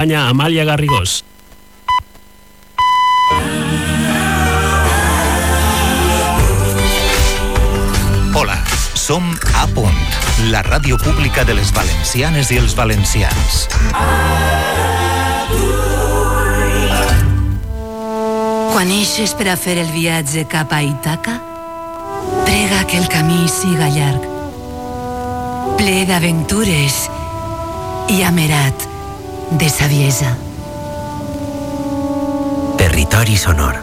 España, Amalia Garrigós. Hola, som A Punt, la ràdio pública de les valencianes i els valencians. Quan eixes per a fer el viatge cap a Itaca, prega que el camí siga llarg, ple d'aventures i amerat de saviesa. Territori sonor.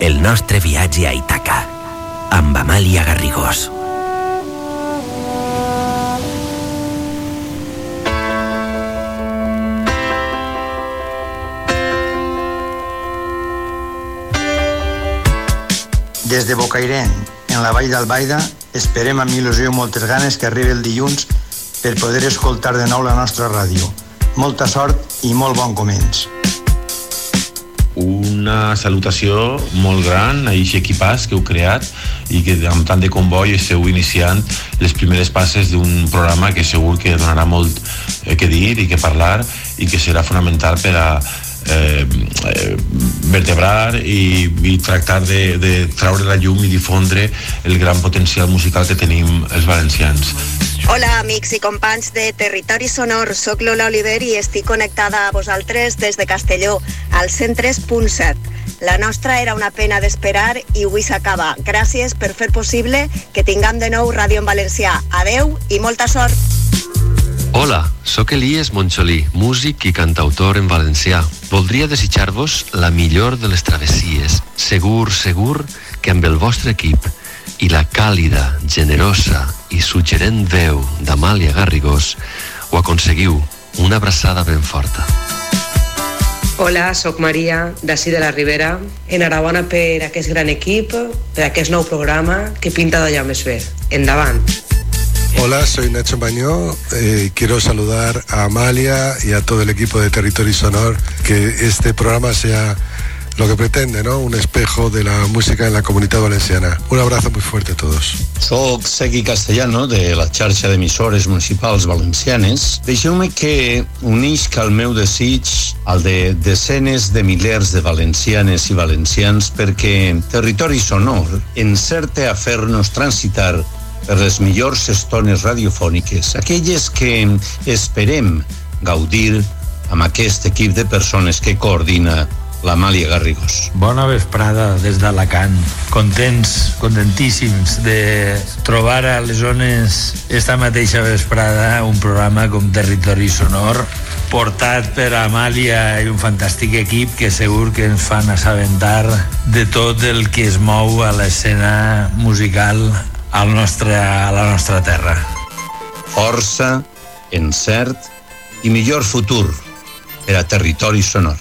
El nostre viatge a Itaca. Amb Amàlia Garrigós. Des de Bocairent, en la vall d'Albaida, esperem amb il·lusió i moltes ganes que arribi el dilluns per poder escoltar de nou la nostra ràdio. Molta sort i molt bon començ. una salutació molt gran a aquest equipàs que heu creat i que amb tant de comboi esteu iniciant les primeres passes d'un programa que segur que donarà molt eh, que dir i que parlar i que serà fonamental per a eh, eh, vertebrar i, i tractar de, de traure la llum i difondre el gran potencial musical que tenim els valencians. Hola, amics i companys de Territori Sonor. Soc Lola Oliver i estic connectada a vosaltres des de Castelló, al 103.7. La nostra era una pena d'esperar i avui s'acaba. Gràcies per fer possible que tinguem de nou ràdio en valencià. Adeu i molta sort. Hola, sóc Elies Moncholí, músic i cantautor en valencià. Voldria desitjar-vos la millor de les travessies. Segur, segur que amb el vostre equip i la càlida, generosa i suggerent veu d'Amàlia Garrigós ho aconseguiu. Una abraçada ben forta. Hola, sóc Maria, d'ací de la Ribera. Enhorabona per aquest gran equip, per aquest nou programa que pinta d'allò més bé. Endavant. Hola, soy Nacho Mañó eh, quiero saludar a Amalia y a todo el equipo de Territorio Sonor, que este programa sea lo que pretende, ¿no? Un espejo de la música en la comunitat valenciana. Un abrazo muy fuerte a todos. Soc Segui Castellano, de la xarxa d'emissores municipals valencianes. Deixeu-me que unisc el meu desig al de desenes de milers de valencianes i valencians perquè Territori Sonor encerte a fer-nos transitar per les millors estones radiofòniques, aquelles que esperem gaudir amb aquest equip de persones que coordina l'Amàlia Garrigós. Bona vesprada des d'Alacant. Contents, contentíssims de trobar a les zones esta mateixa vesprada un programa com Territori Sonor portat per Amàlia i un fantàstic equip que segur que ens fan assabentar de tot el que es mou a l'escena musical al nostre, a la nostra terra. Força, encert i millor futur per a Territori Sonor.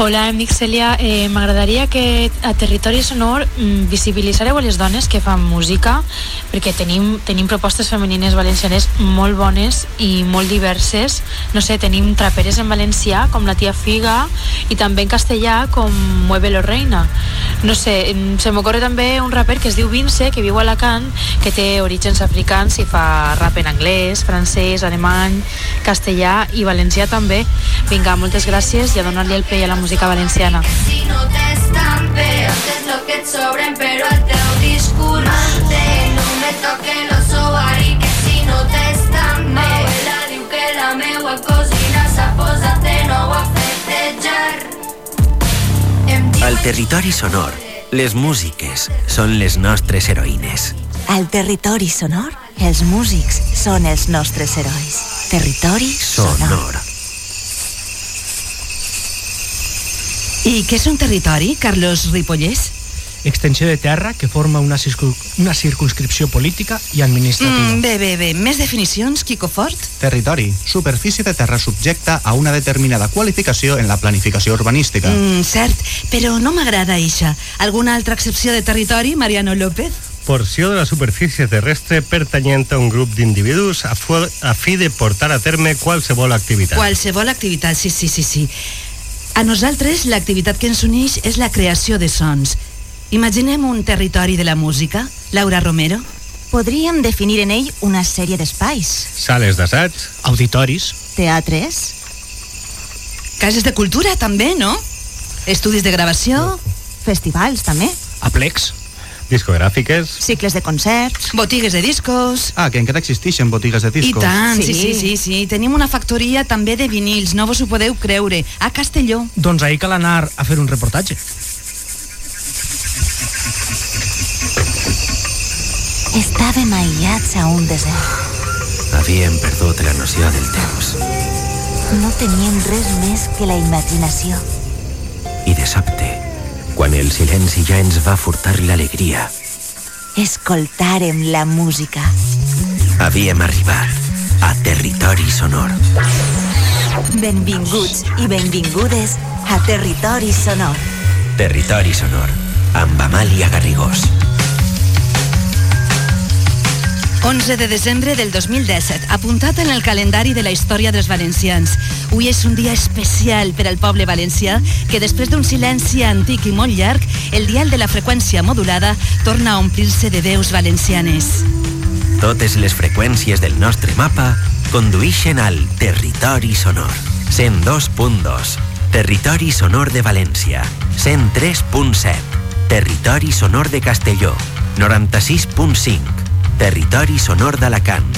Hola, em dic Cèlia. Eh, M'agradaria que a Territori Sonor mm, visibilitzareu les dones que fan música, perquè tenim, tenim propostes femenines valencianes molt bones i molt diverses. No sé, tenim traperes en valencià, com la tia Figa, i també en castellà, com Mueve Reina. No sé, se m'ocorre també un raper que es diu Vince, que viu a Alacant, que té orígens africans i fa rap en anglès, francès, alemany, castellà i valencià també. Vinga, moltes gràcies i a donar-li el pell a la música valenciana. Si no t'és tan bé, haces lo que et sobren, però el teu discurs manté. No me toque los ovaris, que si no t'és tan bé. Abuela diu que la meua cosina s'ha posat de nou a festejar. Al territori sonor, les músiques són les nostres heroïnes. Al territori sonor, els músics són els nostres herois. Territori sonor. Sonor. I què és un territori, Carlos Ripollès? extensió de terra que forma una, circun una circunscripció política i administrativa. Mm, bé, bé, bé. Més definicions, Quico Fort? Territori, superfície de terra subjecta a una determinada qualificació en la planificació urbanística. Mm, cert, però no m'agrada eixa. Alguna altra excepció de territori, Mariano López? Porció de la superfície terrestre pertanyent a un grup d'individus a, a fi de portar a terme qualsevol activitat. Qualsevol activitat, sí, sí, sí, sí. A nosaltres l'activitat que ens uneix és la creació de sons. Imaginem un territori de la música, Laura Romero. Podríem definir en ell una sèrie d'espais. Sales d'assaig, auditoris, Teatres, Cases de cultura, també, no? Estudis de gravació. Festivals, també. Aplecs. Discogràfiques. Cicles de concerts. Botigues de discos. Ah, que encara existeixen botigues de I discos. tant, sí. sí, sí, sí. Tenim una factoria també de vinils, no vos ho podeu creure, a Castelló. Doncs ahir cal anar a fer un reportatge. Estàvem aïllats a un desert. Havíem perdut la noció del temps. No teníem res més que la imaginació. I de sobte, quan el silenci ja ens va furtar l'alegria, Escoltàrem la música. havíem arribat a territori sonor. Benvinguts i benvingudes a Territori Sonor. Territori sonor, amb Amàlia Garrigós. 11 de desembre del 2017, apuntat en el calendari de la història dels valencians. Avui és un dia especial per al poble valencià que després d'un silenci antic i molt llarg, el dial de la freqüència modulada torna a omplir-se de veus valencianes. Totes les freqüències del nostre mapa conduïxen al Territori Sonor. 102.2, Territori Sonor de València. 103.7, Territori Sonor de Castelló. 96.5, Territori Sonor d'Alacant.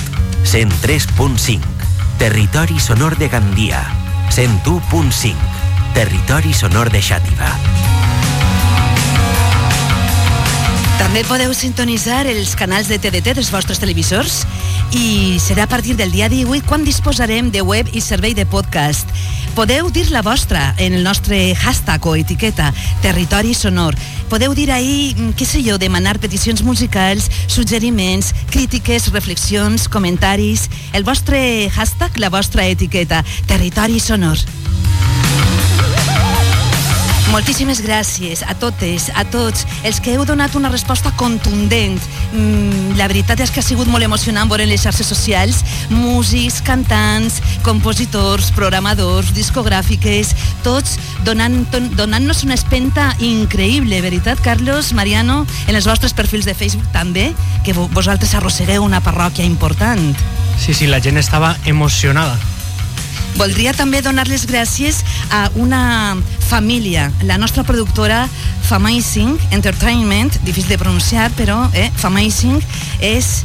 103.5, Territori Sonor de Gandia. 101.5, Territori Sonor de Xàtiva. També podeu sintonitzar els canals de TDT dels vostres televisors i serà a partir del dia 18 quan disposarem de web i servei de podcast. Podeu dir la vostra en el nostre hashtag o etiqueta Territori Sonor. Podeu dir ahir, mm, què sé jo, demanar peticions musicals, suggeriments, crítiques, reflexions, comentaris. El vostre hashtag, la vostra etiqueta Territori Sonor. Moltíssimes gràcies a totes, a tots, els que heu donat una resposta contundent. Mm, la veritat és que ha sigut molt emocionant veure les xarxes socials músics, cantants, compositors, programadors, discogràfiques, tots donant- don- donant-nos una espenta increïble, veritat, Carlos, Mariano, en els vostres perfils de Facebook també, que vo- vosaltres arrossegueu una parròquia important. Sí, sí, la gent estava emocionada. Voldria també donar les gràcies a una família, la nostra productora Famazing Entertainment, difícil de pronunciar, però eh, Famazing és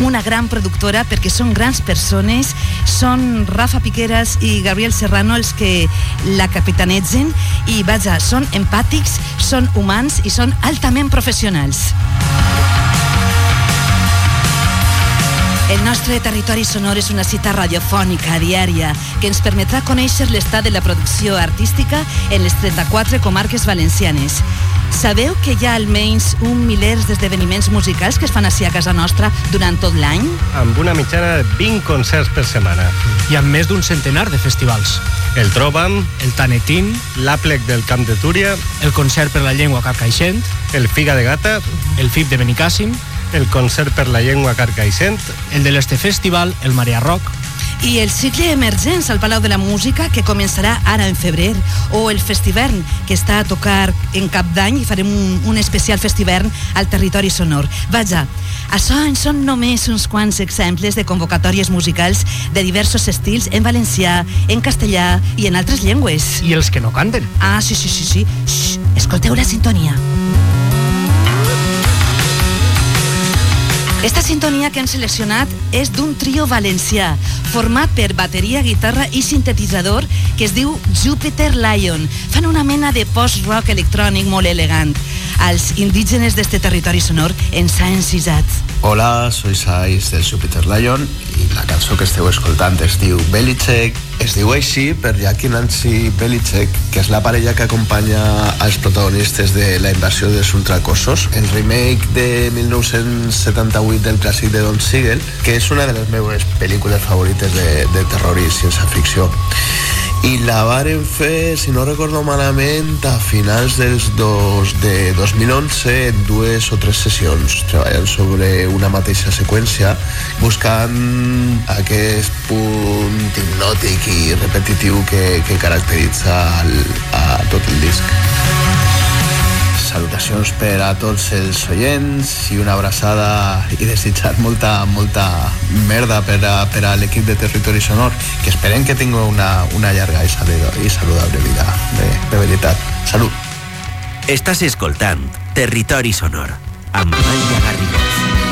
una gran productora perquè són grans persones, són Rafa Piqueras i Gabriel Serrano els que la capitanetzen i vaja, són empàtics, són humans i són altament professionals. El nostre territori sonor és una cita radiofònica diària que ens permetrà conèixer l'estat de la producció artística en les 34 comarques valencianes. Sabeu que hi ha almenys un milers d'esdeveniments musicals que es fan així a casa nostra durant tot l'any? Amb una mitjana de 20 concerts per setmana. I amb més d'un centenar de festivals. El Trobam, El Tanetín, l'Àplec del Camp de Túria, el concert per la llengua carcaixent, el Figa de Gata, el FIP de Benicàssim, el concert per la llengua carcaixent, el de l'Este Festival, el Marea Rock, I el cicle Emergents al Palau de la Música, que començarà ara en febrer, o el Festivern, que està a tocar en cap d'any i farem un, un especial festivern al territori sonor. Vaja, això en són només uns quants exemples de convocatòries musicals de diversos estils en valencià, en castellà i en altres llengües. i els que no canten. Ah, sí, sí, sí, sí. Xxt, escolteu la sintonia. Esta sintonia que hem seleccionat és d'un trio valencià, format per bateria, guitarra i sintetitzador, que es diu Jupiter Lion. Fan una mena de post-rock electrònic molt elegant. Els indígenes d'este territori sonor ens ha encisat. Hola, soy Sais del Jupiter Lion i la cançó que esteu escoltant es diu Belichick. Es diu així per Jackie Nancy Belichick, que és la parella que acompanya als protagonistes de la invasió dels ultracosos, el remake de 1978 del clàssic de Don Siegel, que és una de les meves pel·lícules favorites de, de terror i ciència-ficció. I la varen fer, si no recordo malament, a finals dels dos, de 2011 en dues o tres sessions, treballant sobre una mateixa seqüència, buscant aquest punt hipnòtic i repetitiu que, que caracteritza el, a tot el disc. Salutacions per a tots els oients i una abraçada i desitjar molta, molta merda per a, per a l'equip de Territori Sonor, que esperem que tingui una, una llarga i i saludable vida, de, de veritat. Salut! Estàs escoltant Territori Sonor amb Maia Garrigós.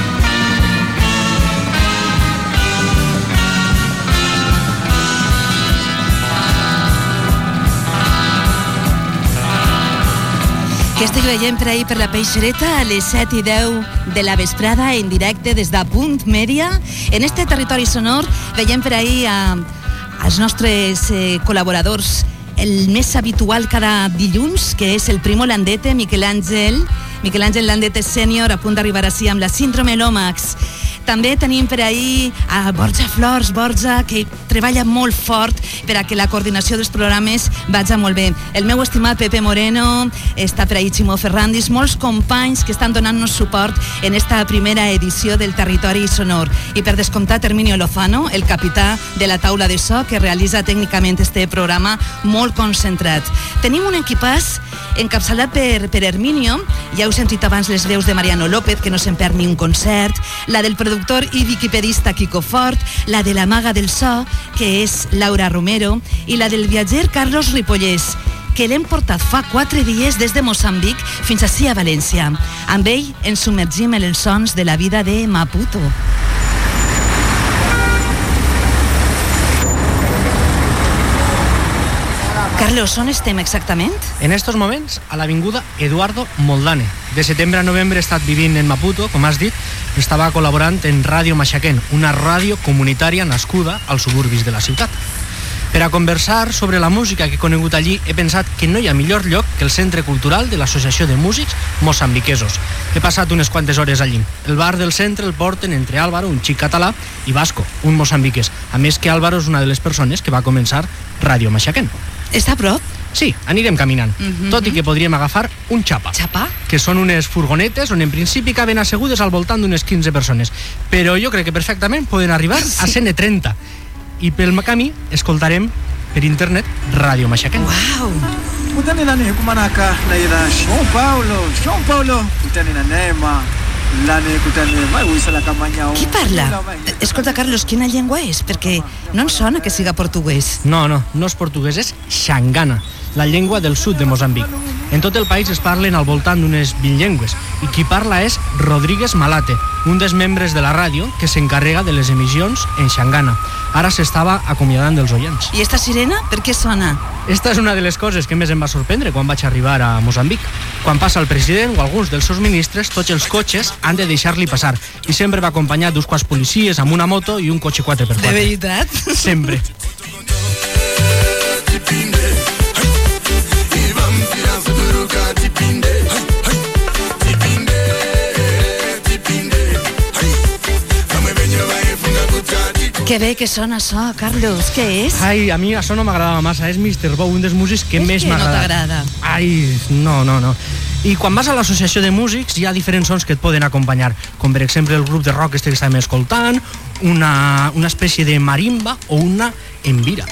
Que estic veient per ahir per la Peixereta a les 7 i 10 de la vesprada en directe des de Punt Mèdia. En este territori sonor veiem per ahir a, als nostres eh, col·laboradors el més habitual cada dilluns, que és el Primo Landete, Miquel Àngel, Miquel Àngel Landete sènior, a punt d'arribar així amb la síndrome Lòmax. També tenim per ahir a Borja Flors, Borja, que treballa molt fort per a que la coordinació dels programes vagi molt bé. El meu estimat Pepe Moreno, està per ahir Ximó Ferrandis, molts companys que estan donant-nos suport en esta primera edició del Territori Sonor. I per descomptat, Herminio Lozano, el capità de la taula de so, que realitza tècnicament este programa molt concentrat. Tenim un equipàs encapçalat per, per Herminio, ja heu sentit abans les veus de Mariano López, que no se'n perd ni un concert, la del productor i viquipedista Kiko Fort, la de la maga del so, que és Laura Romero, i la del viatger Carlos Ripollès, que l'hem portat fa quatre dies des de Moçambic fins ací a València. Amb ell ens submergim en els sons de la vida de Maputo. Carlos, on estem exactament? En estos moments, a l'avinguda Eduardo Moldane. De setembre a novembre he estat vivint en Maputo, com has dit, estava col·laborant en Ràdio Maxaquén, una ràdio comunitària nascuda als suburbis de la ciutat. Per a conversar sobre la música que he conegut allí, he pensat que no hi ha millor lloc que el Centre Cultural de l'Associació de Músics Moçambiquesos. He passat unes quantes hores allí. El bar del centre el porten entre Álvaro, un xic català, i Vasco, un moçambiquès. A més que Álvaro és una de les persones que va començar Ràdio Maxaquén. Està a prop? Sí, anirem caminant. Uh -huh. Tot i que podríem agafar un xapa. Xapa? Que són unes furgonetes on en principi caben assegudes al voltant d'unes 15 persones. Però jo crec que perfectament poden arribar sí. a 130. I pel camí escoltarem per internet Ràdio Maxaquén. Wow! Kutani na kumanaka na ila João Paulo, João Paulo, kutani na Neema, lane kutani mai uisala kamanya. Qui parla? Escolta, Carlos, quina llengua és? Perquè no em sona que siga portuguès. No, no, no és portuguès, és xangana, la llengua del sud de Mozambic. En tot el país es parlen al voltant d'unes 20 llengües i qui parla és Rodríguez Malate, un dels membres de la ràdio que s'encarrega de les emissions en xangana. Ara s'estava acomiadant dels oients. I esta sirena per què sona? Esta és una de les coses que més em va sorprendre quan vaig arribar a Mozambic. Quan passa el president o alguns dels seus ministres, tots els cotxes han de deixar-li passar. I sempre va acompanyat d'uns quants policies amb una moto i un cotxe 4x4. De veritat? Sempre. Que bé que sona això, Carlos. Què és? Ai, a mi això no m'agradava massa. És Mr. Bow, un dels músics que És més que no m'agrada. t'agrada. Ai, no, no, no. I quan vas a l'associació de músics hi ha diferents sons que et poden acompanyar, com per exemple el grup de rock este que estàvem escoltant, una, una espècie de marimba o una envira.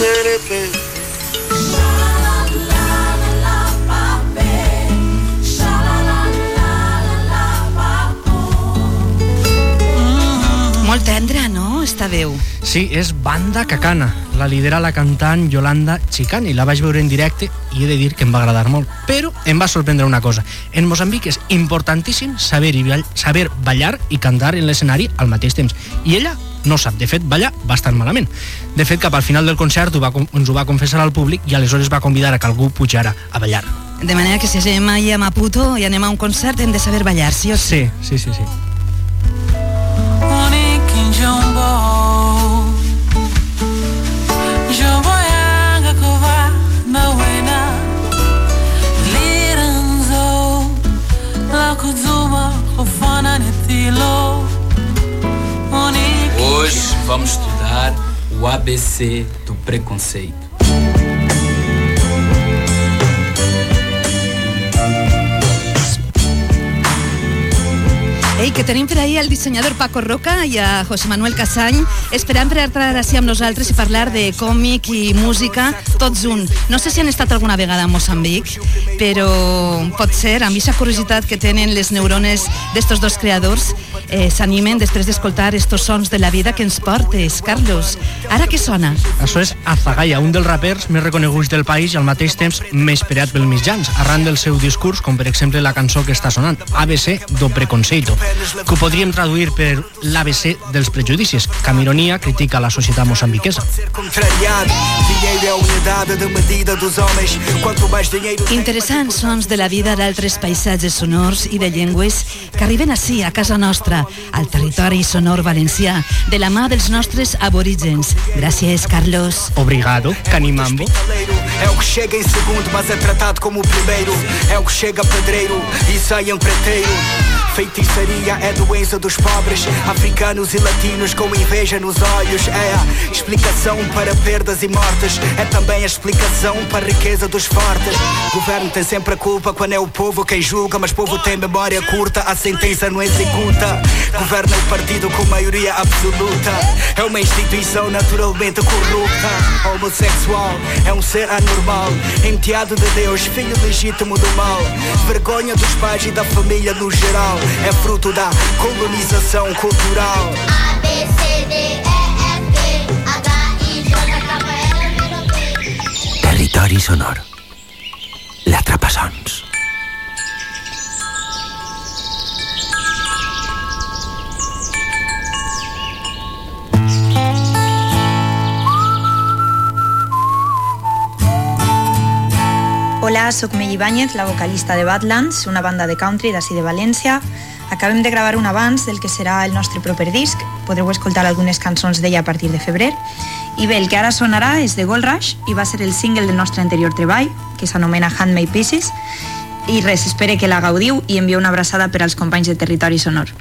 Molt tendra, no? Esta veu. Sí, és Banda Cacana. La lidera la cantant Yolanda Chicani. La vaig veure en directe i he de dir que em va agradar molt. Però em va sorprendre una cosa. En Mozambic és importantíssim saber, i ball- saber ballar i cantar en l'escenari al mateix temps. I ella no sap, de fet, ballar bastant malament. De fet, cap al final del concert ho va, ens ho va confessar al públic i aleshores va convidar a que algú pujara a ballar. De manera que si anem ahir a Maputo i anem a un concert hem de saber ballar, sí o sí? Sí, sí, sí. sí. Hoje vamos estudar o ABC do preconceito. Ei, que tenim per ahir el dissenyador Paco Roca i a José Manuel Casany esperant per entrar així amb nosaltres i parlar de còmic i música tots un. No sé si han estat alguna vegada a Moçambic, però pot ser, amb aquesta curiositat que tenen les neurones d'estos dos creadors, eh, s'animen després d'escoltar estos sons de la vida que ens portes. Carlos, ara què sona? Això és Azagaya, un dels rapers més reconeguts del país i al mateix temps més esperat pel mitjans, arran del seu discurs, com per exemple la cançó que està sonant, ABC do Preconceito, que ho podríem traduir per l'ABC dels prejudicis, que amb ironia critica la societat moçambiquesa. Interessants sons de la vida d'altres paisatges sonors i de llengües que arriben així, a casa nostra, al territori sonor valencià, de la mà dels nostres aborígens. Gràcies, Carlos. Obrigado, Canimambo. É o que chega em segundo, mas é tratado como o primeiro. É o que chega pedreiro e sai empreiteiro. Feitiçaria é doença dos pobres, africanos e latinos com inveja nos olhos. É a explicação para perdas e mortes, é também a explicação para a riqueza dos fortes. Governo tem sempre a culpa quando é o povo quem julga, mas povo tem memória curta, a sentença não executa. Governa o partido com maioria absoluta, é uma instituição naturalmente corrupta. Homossexual é um ser anormal, enteado de Deus, filho legítimo do mal. Vergonha dos pais e da família no geral, é fruto da colonização cultural. A, B, C, D, E, H, J, K, L, M, P. Territori sonor. L'atrapassons. Hola, sóc Mei Ibáñez, la vocalista de Badlands, una banda de country d'ací de València. Acabem de gravar un abans del que serà el nostre proper disc. Podreu escoltar algunes cançons d'ella a partir de febrer. I bé, el que ara sonarà és de Gold Rush i va ser el single del nostre anterior treball, que s'anomena Handmade Pieces. I res, espere que la gaudiu i envieu una abraçada per als companys de Territori Sonor.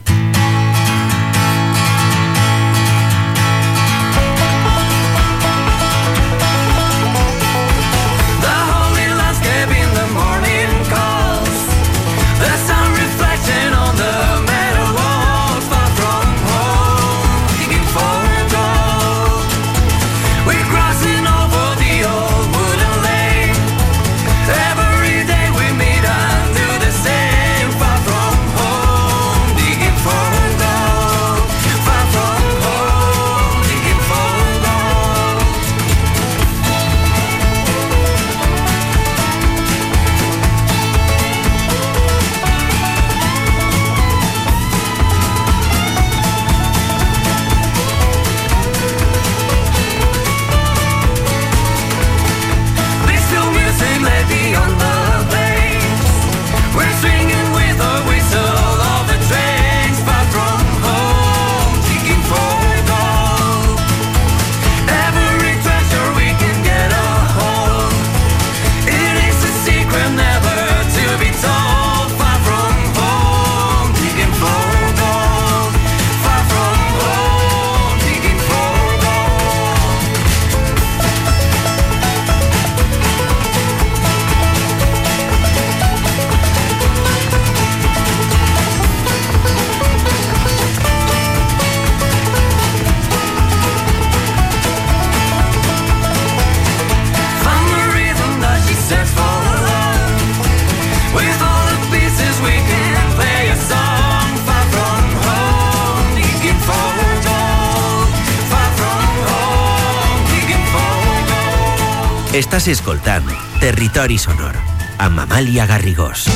Estàs escoltant Territori Sonor amb Amàlia Garrigós.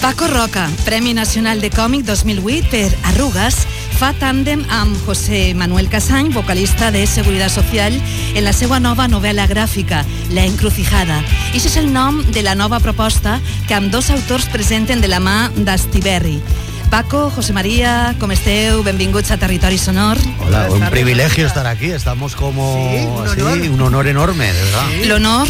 Paco Roca, Premi Nacional de Còmic 2008 per Arrugues, fa tàndem amb José Manuel Casany, vocalista de Seguridad Social, en la seva nova novel·la gràfica, La Encrucijada. I és el nom de la nova proposta que amb dos autors presenten de la mà d'Astiberri. Paco, José María, com esteu? Benvinguts a Territori Sonor. Hola, un privilegio estar aquí. Estamos como Sí, un sí, honor. un honor enorme, de verdad. L'honor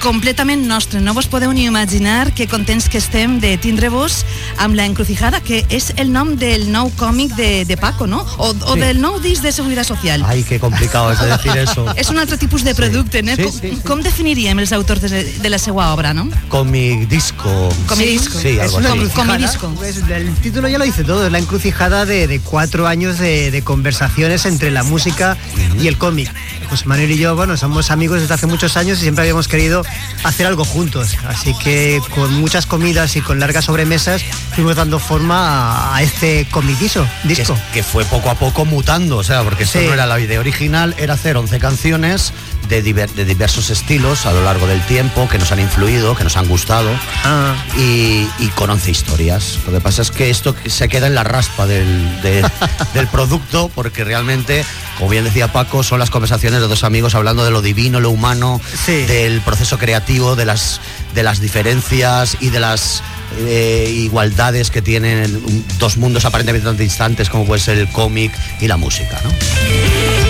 completament nostre. No vos podeu ni imaginar que contents que estem de tindre-vos amb La Encrucijada, que és el nom del nou còmic de, de Paco, no? O, o Sí. del nou disc de Seguridad Social. Ay, qué complicado es de decir eso. És un altre tipus de producte, no? Sí, com, sí, sí. com definiríem els autors de, de la seva obra, no? Comic disco. Comic disco. Sí, Es algo una así. encrucijada. Comidisco. Pues, el título ya lo dice todo, es la encrucijada de, de cuatro años de, de conversaciones entre la música y el cómic. José Manuel y yo, bueno, somos amigos desde hace muchos años y siempre habíamos querido hacer algo juntos. Así que con muchas comidas y con largas sobremesas fuimos dando forma a, este comidiso, disco. Que, que fue poco a poco mutando, o sea, porque Sí. no era la idea original, era hacer 11 canciones de, diver- de diversos estilos a lo largo del tiempo que nos han influido, que nos han gustado Ah. y, y con 11 historias. Lo que pasa es que esto se queda en la raspa del, de- del producto porque realmente, como bien decía Paco, son las conversaciones de dos amigos hablando de lo divino, lo humano, del proceso creativo, de las, de las diferencias y de las eh, igualdades que tienen dos mundos aparentemente tan distantes como puede ser el cómic y la música. ¿no?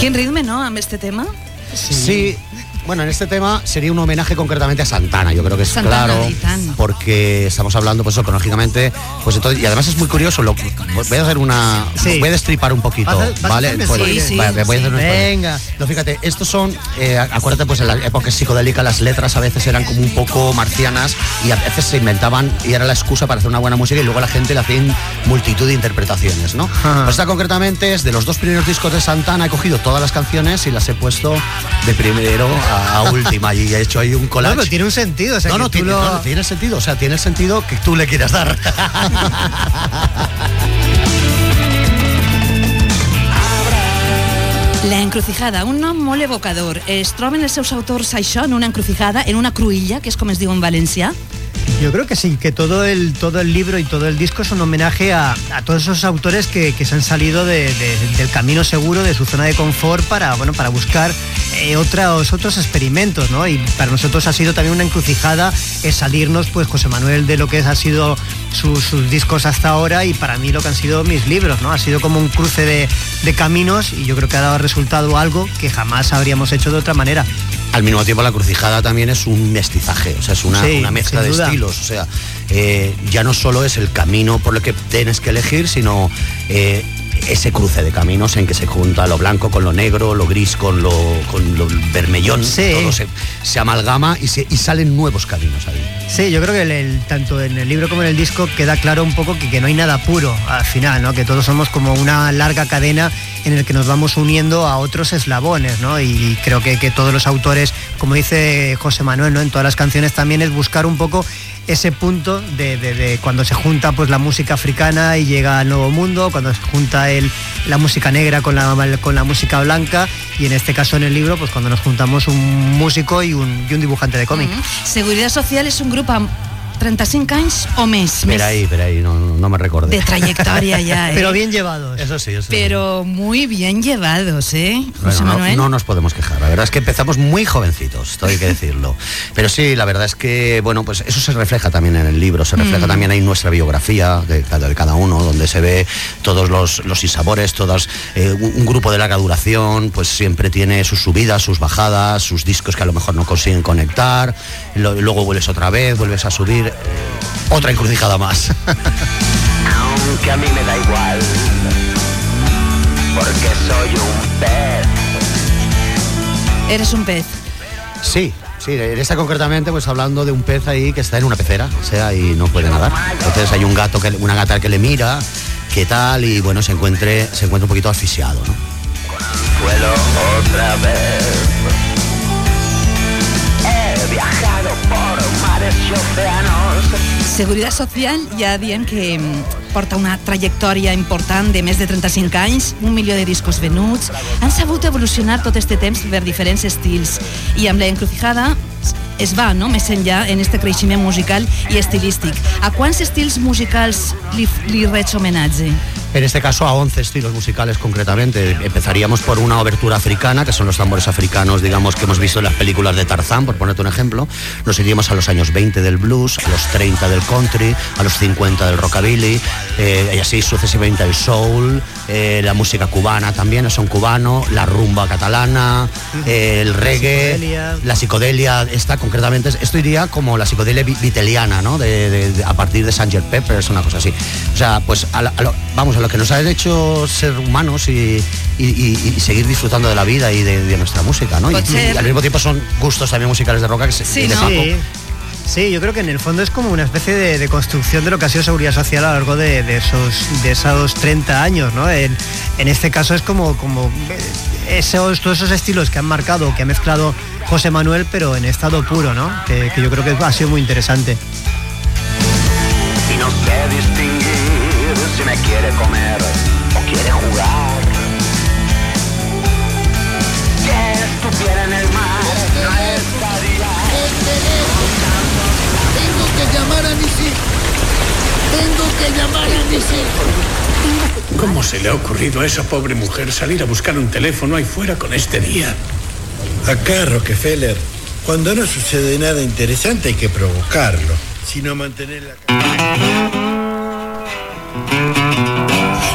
Quin ritme, no, amb este tema? Sí. Bueno, en este tema sería un homenaje concretamente a Santana, yo creo que es Santana, claro, porque estamos hablando, pues eso, cronológicamente, pues entonces, y además es muy curioso, lo, voy a hacer una, Sí. voy a destripar un poquito, Vas a- vas a ¿vale? hacerme Pues, spoiler. Sí, sí, vale, voy a hacer. Venga. No, fíjate, estos son, eh, acuérdate, pues en la época psicodélica las letras a veces eran como un poco marcianas y a veces se inventaban y era la excusa para hacer una buena música y luego la gente le hacía multitud de interpretaciones, ¿no? Pues esta concretamente es de los dos primeros discos de Santana, he cogido todas las canciones y las he puesto de primero a, a última y he hecho ahí un collage. No, pero tiene un sentido, o sea, no, que no, tú tiene, lo- no, no, tiene sentido, o sea, tiene el sentido que tú le quieras dar. La encrucijada, un nom molt evocador. Es troben els seus autors això en una encrucijada, en una cruïlla, que és com es diu en valencià? Yo creo que sí, que todo el, todo el libro y todo el disco es un homenaje a, a todos esos autores que, que se han salido de- de- del camino seguro, de su zona de confort, para, bueno, para buscar eh, otros, otros experimentos, ¿no? Y para nosotros ha sido también una encrucijada salirnos, pues, José Manuel, de lo que ha sido sus discos hasta ahora y para mí lo que han sido mis libros, ¿no? Ha sido como un cruce de, de caminos y yo creo que ha dado resultado algo que jamás habríamos hecho de otra manera. Al mismo tiempo la crucijada también es un mestizaje, o sea, es una, Sí, una mezcla de duda. estilos, o sea, eh, ya no solo es el camino por el que tienes que elegir, sino eh, ese cruce de caminos en que se junta lo blanco con lo negro, lo gris con lo, con lo vermellón, todo se, se amalgama y, se, y salen nuevos caminos ahí. Sí, yo creo que el- el- tanto en el libro como en el disco queda claro un poco que, que no hay nada puro al final, ¿no? Que todos somos como una larga cadena en el que nos vamos uniendo a otros eslabones, ¿no? Y creo que, que todos los autores, como dice José Manuel, ¿no? En todas las canciones también es buscar un poco ese punto de, de- de cuando se junta pues la música africana y llega al nuevo mundo, cuando se junta el, la música negra con la, con la música blanca y en este caso en el libro pues cuando nos juntamos un músico y un, y un dibujante de cómic. Seguridad Social és un grup amb 35 anys o més. Espera ahí, espera ahí, no, no me recordé. De trayectoria ya, ¿eh? Pero bien llevados. Eso sí, eso sí. Pero muy bien llevados, ¿eh? José Bueno, no, Manuel. no nos podemos quejar. La verdad es que empezamos muy jovencitos, esto hay que decirlo. Pero sí, la verdad es que, bueno, pues eso se refleja también en el libro, se refleja Mm. también ahí en nuestra biografía de cada, de cada uno, donde se ve todos los, los insabores, todas, eh, un, un grupo de larga duración, pues siempre tiene sus subidas, sus bajadas, sus discos que a lo mejor no consiguen conectar, lo- luego vuelves otra vez, vuelves a subir, otra encrucijada más. Aunque a mí me da igual, porque soy un pez. Eres un pez. Sí, sí, en esta concretamente pues hablando de un pez ahí que está en una pecera, o sea, y no puede nadar. Entonces hay un gato, que, una gata que le mira, qué tal, y bueno, se encuentre, se encuentra un poquito asfixiado, ¿no? Otra vez. He viajado Seguridad Social ja diem que mm, porta una trajectòria important de més de 35 anys, un milió de discos venuts, han sabut evolucionar tot este temps per diferents estils i amb la encrucijada es va no? més enllà en este creixement musical i estilístic. A quants estils musicals li, li reig homenatge? En este caso a 11 estilos musicales concretamente. Empezaríamos por una obertura africana, que son los tambores africanos, digamos, que hemos visto en las películas de Tarzán, por ponerte un ejemplo. Nos iríamos a los años 20 del blues, a los 30 del country, a los 50 del rockabilly, eh, y así sucesivamente el soul, eh, la música cubana también, el son cubano, la rumba catalana, eh, el reggae, psicodelia. la psicodelia, esta concretamente, esto iría como la psicodelia vi- viteliana, ¿no? De, de- de- a partir de Sanger Peppers, una cosa así. O sea, pues a la- a lo- vamos, a lo que nos ha hecho ser humanos y, y- y- y seguir disfrutando de la vida y de, de nuestra música, ¿no? Y, y al mismo tiempo son gustos también musicales de roca que se, Sí, de ¿no? Paco. Sí. Sí, yo creo que en el fondo es como una especie de, de construcción de lo que ha sido seguridad social a lo largo de, de esos, de esos 30 años, ¿no? En, en este caso es como, como eh, esos, todos esos estilos que han marcado, que ha mezclado José Manuel, pero en estado puro, ¿no? Que, que yo creo que ha sido muy interesante. ¿Cómo se le ha ocurrido a esa pobre mujer salir a buscar un teléfono ahí fuera con este día? Acá, Rockefeller, cuando no sucede nada interesante hay que provocarlo, sino mantener la...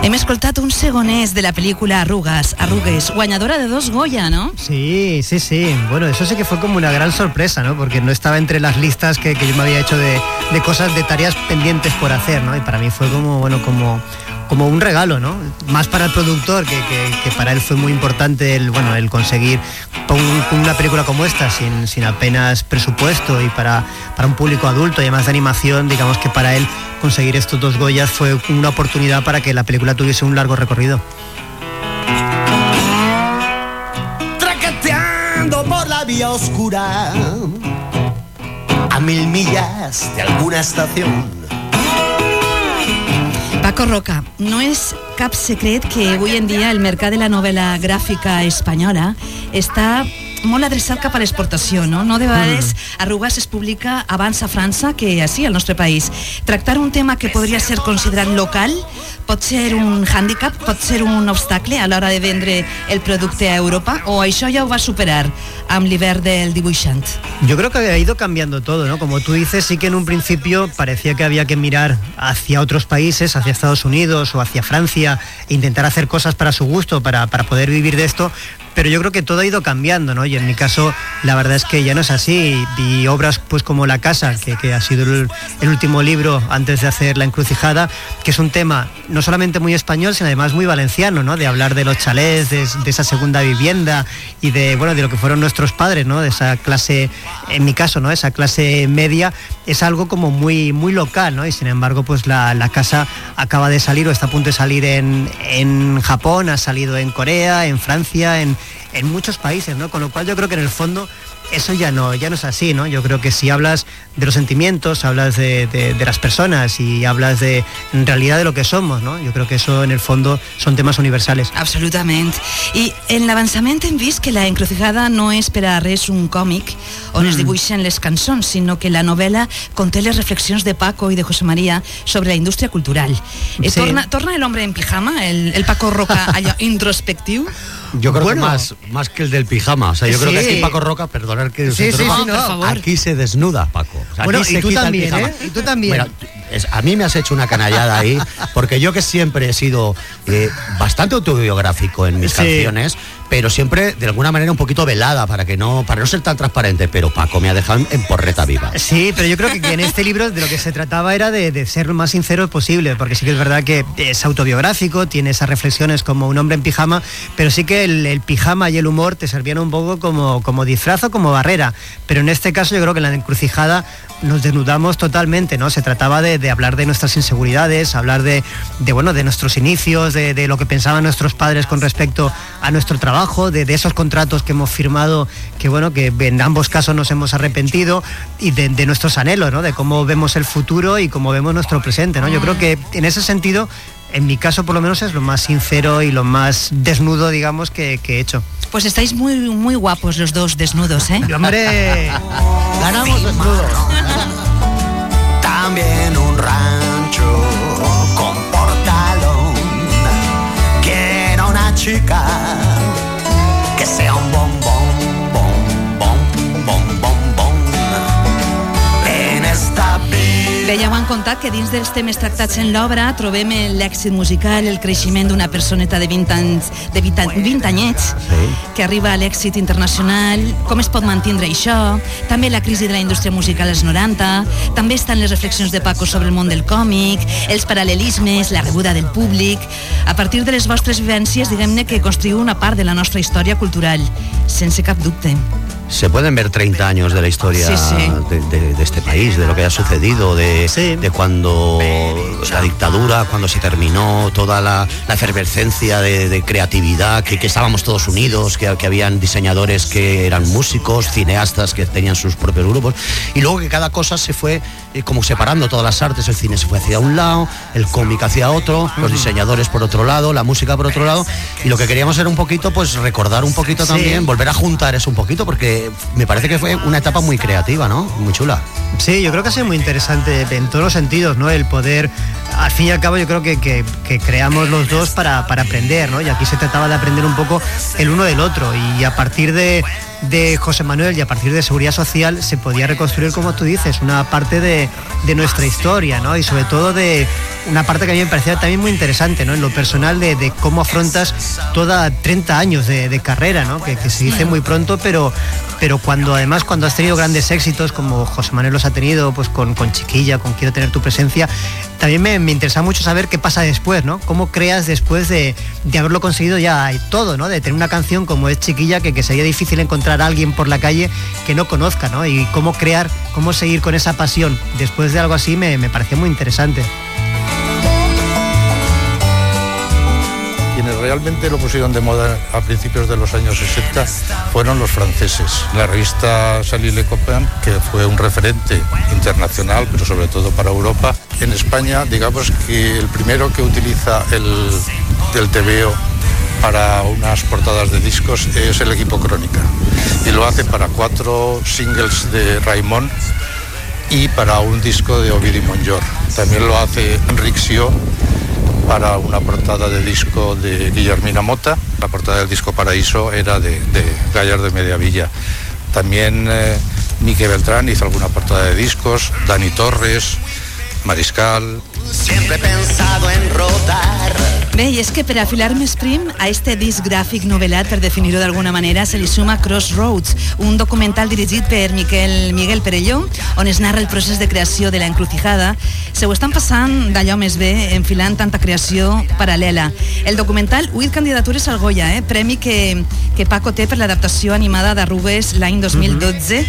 Hem escoltat un segonés de la pel·lícula Arrugas, Arrugues, guanyadora de dos Goya, ¿no? Sí, sí, sí. Bueno, eso sí que fue como una gran sorpresa, ¿no? Porque no estaba entre las listas que, que yo me había hecho de, de cosas, de tareas pendientes por hacer, ¿no? Y para mí fue como, bueno, como, como un regalo, ¿no? Más para el productor, que, que- para él fue muy importante el, bueno, el conseguir un- una película como esta, sin, sin apenas presupuesto y para, para un público adulto y además de animación, digamos que para él conseguir estos dos Goyas fue una oportunidad para que la película tuviese un largo recorrido. Traqueteando por la vía oscura a mil millas de alguna estación. Paco Roca, no és cap secret que avui en dia el mercat de la novel·la gràfica espanyola està molt adreçat cap a l'exportació, no? No de vegades Arrugas es publica abans a França que així, al nostre país. Tractar un tema que podria ser considerat local pot ser un hàndicap, pot ser un obstacle a l'hora de vendre el producte a Europa o això ja ho va superar amb l'hivern del dibuixant? Yo creo que ha ido cambiando todo, ¿no? Como tú dices, sí que en un principio parecía que había que mirar hacia otros países, hacia Estados Unidos o hacia Francia, e intentar hacer cosas para su gusto, para, para poder vivir de esto. Pero yo creo que todo ha ido cambiando, ¿no? Y en mi caso, la verdad es que ya no es así. Y, obras pues como La Casa, que, que ha sido el, último libro antes de hacer La Encrucijada, que es un tema no solamente muy español, sino además muy valenciano, ¿no? De hablar de los chalés, de, de esa segunda vivienda y de, bueno, de lo que fueron nuestros padres, ¿no? De esa clase, en mi caso, ¿no? Esa clase media, es algo como muy, muy local, ¿no? Y sin embargo, pues la, la casa acaba de salir o está a punto de salir en, en Japón, ha salido en Corea, en Francia, en, en muchos países, ¿no? Con lo cual yo creo que en el fondo eso ya no, ya no es así, ¿no? Yo creo que si hablas de los sentimientos, hablas de, de- de las personas y hablas de, en realidad, de lo que somos, ¿no? Yo creo que eso, en el fondo, son temas universales. Absolutament. I en l'avançament hem vist que la encrucijada no és per a res un còmic on es Mm. dibuixen les cançons, sinó que la novel·la conté les reflexions de Paco i de José María sobre la indústria cultural. Eh, torna, torna el hombre en pijama, el, el Paco Roca allò introspectiu? Yo creo Bueno. que más, más que el del pijama. O sea, yo creo que aquí Paco Roca, perdonar que Sí, sí, no. Aquí se desnuda, Paco. O sea, Bueno, y tú también. ¿eh? Y tú también. Es- a mí me has hecho una canallada ahí, porque yo que siempre he sido eh, bastante autobiográfico en mis canciones, pero siempre de alguna manera un poquito velada para que no, para no ser tan transparente. Pero Paco me ha dejado en, porreta viva. Sí, pero yo creo que en este libro de lo que se trataba era de, de ser lo más sincero posible, porque sí que es verdad que es autobiográfico, tiene esas reflexiones como un hombre en pijama, pero sí que el, pijama y el humor te servían un poco como, como disfraz o como barrera. Pero en este caso yo creo que la encrucijada nos desnudamos totalmente, ¿no? Se trataba de, hablar de nuestras inseguridades, hablar de, bueno, de nuestros inicios, de, de lo que pensaban nuestros padres con respecto a nuestro trabajo, de, esos contratos que hemos firmado, que bueno, que en ambos casos nos hemos arrepentido, y de, de nuestros anhelos, ¿no? De cómo vemos el futuro y cómo vemos nuestro presente, ¿no? Yo creo que en ese sentido, en mi caso por lo menos es lo más sincero y lo más desnudo, digamos, que, que he hecho. Pues estáis muy, muy guapos los dos desnudos, ¿eh? ¡Hombre! Ganamos desnudos. También un rancho con portalón chica que sea un bombón, Bé, ja ho han contat que dins dels temes tractats en l'obra trobem l'èxit musical, el creixement d'una personeta de 20 anys, de 20, any- 20 anyets que arriba a l'èxit internacional, com es pot mantindre això, també la crisi de la indústria musical als 90, també estan les reflexions de Paco sobre el món del còmic, els paral·lelismes, la rebuda del públic... A partir de les vostres vivències, diguem-ne que construïu una part de la nostra història cultural, sense cap dubte. Se pueden ver 30 años de la historia Sí, sí. De, de- de este país, de lo que ha sucedido, de, de cuando la dictadura, cuando se terminó, toda la, la efervescencia de, creatividad, que, que estábamos todos unidos, que, que habían diseñadores que eran músicos, cineastas que tenían sus propios grupos, y luego que cada cosa se fue eh, como separando todas las artes, el cine se fue hacia un lado, el cómic hacia otro, los diseñadores por otro lado, la música por otro lado, y lo que queríamos era un poquito, pues recordar un poquito también, volver a juntar eso un poquito, porque me parece que fue una etapa muy creativa, ¿no? Muy chula. Sí, yo creo que ha sido muy interesante en todos los sentidos, ¿no? El poder, al fin y al cabo, yo creo que, que- creamos los dos para, para aprender, ¿no? Y aquí se trataba de aprender un poco el uno del otro. Y a partir de, de José Manuel y a partir de Seguridad Social se podía reconstruir, como tú dices, una parte de, de nuestra historia, ¿no? Y sobre todo de una parte que a mí me parecía también muy interesante, ¿no? En lo personal de, cómo afrontas toda 30 años de, de carrera, ¿no? Que, que se dice muy pronto, pero, pero cuando además cuando has tenido grandes éxitos, como José Manuel los ha tenido, pues con, con Chiquilla, con Quiero tener tu presencia, también me, me interesa mucho saber qué pasa después, ¿no? Cómo creas después de, de haberlo conseguido ya todo, ¿no? De tener una canción como es Chiquilla, que, que sería difícil encontrar a alguien por la calle que no conozca, ¿no? Y cómo crear, cómo seguir con esa pasión después de algo así me, me pareció muy interesante. Quienes realmente lo pusieron de moda a principios de los años 60 fueron los franceses. La revista Sally Le Copain, que fue un referente internacional, pero sobre todo para Europa. En España, digamos que el primero que utiliza el, el TVO para unas portadas de discos es el equipo Crónica. Y lo hace para cuatro singles de Raimond y para un disco de Ovidio Monjor. También lo hace Enric Sio para una portada de disco de Guillermina Mota. La portada del disco Paraíso era de, de Gallar de Mediavilla. También eh, Beltrán hizo alguna portada de discos, Dani Torres, Mariscal. Siempre he pensado en rodar. Bé, i és que per afilar més prim a este disc gràfic novel·lat, per definir-ho d'alguna manera, se li suma Crossroads, un documental dirigit per Miquel, Miguel Perelló, on es narra el procés de creació de la encrucijada. Se ho estan passant d'allò més bé, enfilant tanta creació paral·lela. El documental Huit candidatures al Goya, eh? premi que, que Paco té per l'adaptació animada d'Arrugues l'any 2012.